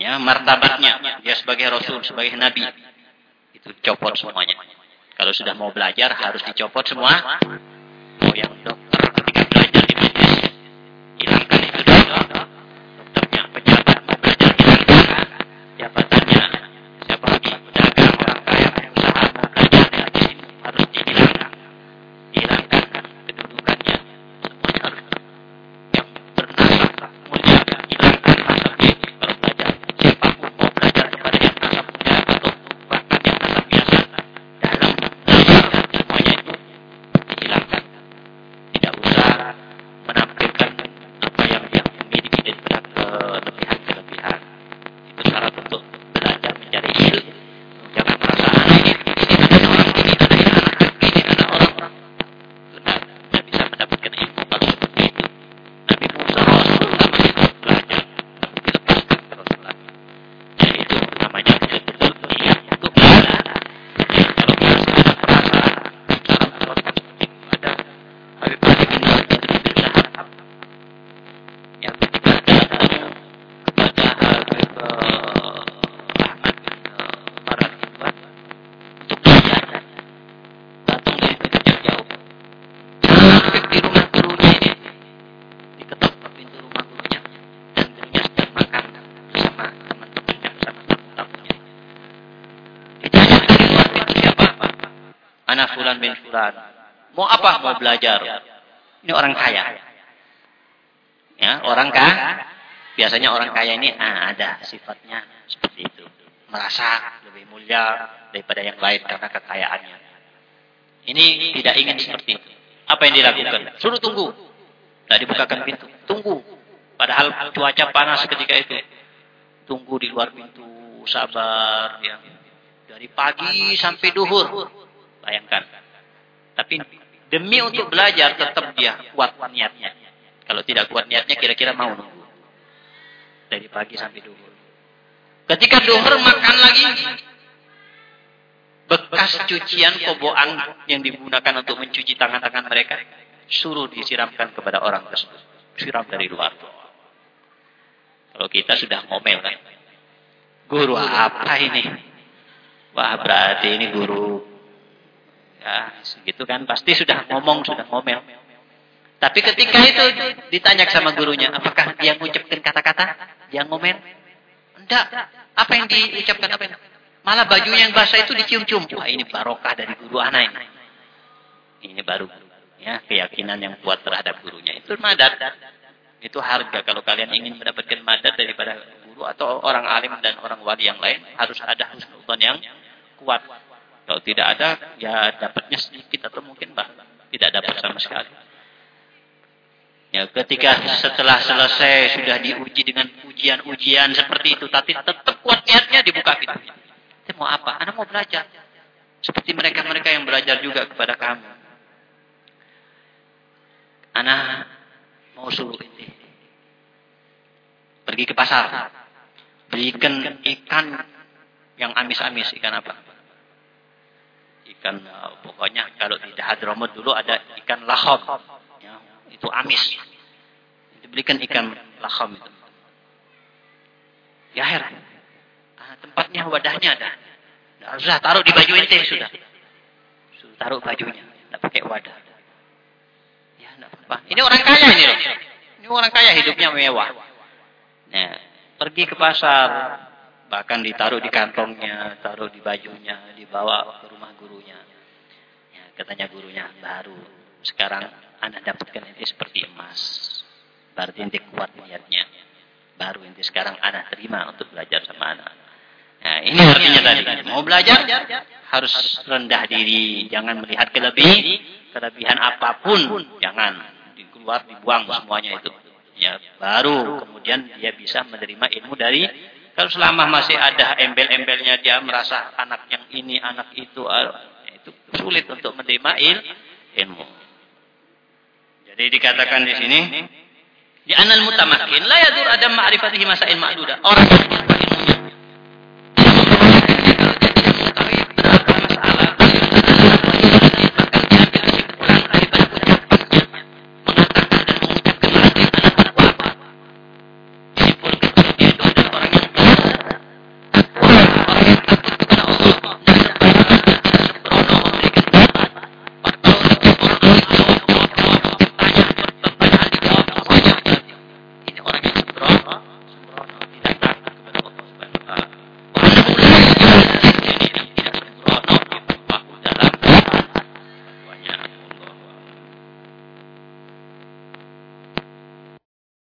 Ya, martabatnya. Dia sebagai rasul, sebagai nabi. Itu copot semuanya. Kalau sudah mau belajar, harus dicopot semua. Mau yang belajar. Ini orang kaya. Ya, orang kaya. Biasanya orang kaya ini ah, ada sifatnya seperti itu. Merasa lebih mulia daripada yang lain karena kekayaannya. Ini tidak ingin seperti itu. Apa yang dilakukan? Suruh tunggu. Tidak dibukakan pintu. Tunggu. Padahal cuaca panas ketika itu. Tunggu di luar pintu. Sabar. Ya. Dari pagi sampai duhur. Bayangkan. Tapi demi untuk belajar tetap dia kuat niatnya. Kalau tidak kuat niatnya kira-kira mau nunggu. Dari pagi sampai duhur. Ketika duhur makan lagi. Bekas cucian koboan yang digunakan untuk mencuci tangan-tangan mereka. Suruh disiramkan kepada orang tersebut. Siram dari luar. Kalau kita sudah ngomel kan. Guru apa ini? Wah berarti ini guru Ya, gitu kan. Pasti sudah ngomong, sudah ngomel. Tapi ketika itu ditanya sama gurunya, apakah dia mengucapkan kata-kata? Dia ngomel? Enggak. Apa yang diucapkan? Apa yang... Malah bajunya yang basah itu dicium-cium. Wah ini barokah dari guru anak ini. Ini baru ya keyakinan yang kuat terhadap gurunya. Itu madat. Itu harga. Kalau kalian ingin mendapatkan madat daripada guru atau orang alim dan orang wali yang lain, harus ada husnudon yang kuat. Kalau tidak ada, ya dapatnya sedikit atau mungkin bah tidak dapat sama sekali. Ya, ketika setelah selesai sudah diuji dengan ujian-ujian seperti itu, tapi tetap kuat niatnya dibuka. Itu mau apa? Anak mau belajar. Seperti mereka-mereka yang belajar juga kepada kamu. Anak mau suruh ini. Pergi ke pasar. Belikan ikan yang amis-amis. Ikan apa? Ikan uh, pokoknya kalau di Hadramut dulu ada ikan laham ya, itu amis. Diberikan ikan laham itu. Ya heran ah, tempatnya wadahnya ada. Nah, sudah taruh di baju ente sudah. Sudah taruh bajunya. Tidak pakai wadah. Ya apa ini orang kaya ini loh. Ini orang kaya hidupnya mewah. Nah pergi ke pasar bahkan ditaruh di kantongnya, taruh di bajunya, dibawa ke rumah gurunya. Ya, katanya gurunya baru sekarang anak dapatkan ini seperti emas. Berarti inti kuat niatnya. Baru inti sekarang anak terima untuk belajar sama anak. Nah, ini artinya tadi. Mau belajar harus rendah diri, jangan melihat kelebihan, kelebihan apa pun, jangan dikeluar dibuang semuanya itu. Ya, baru kemudian dia bisa menerima ilmu dari kalau selama masih ada embel-embelnya dia merasa anak yang ini, anak itu, ah, itu sulit untuk menerima il, ilmu. Jadi dikatakan di sini, di anal mutamakin la yadur ada ma'rifatihi masail ma'duda. Orang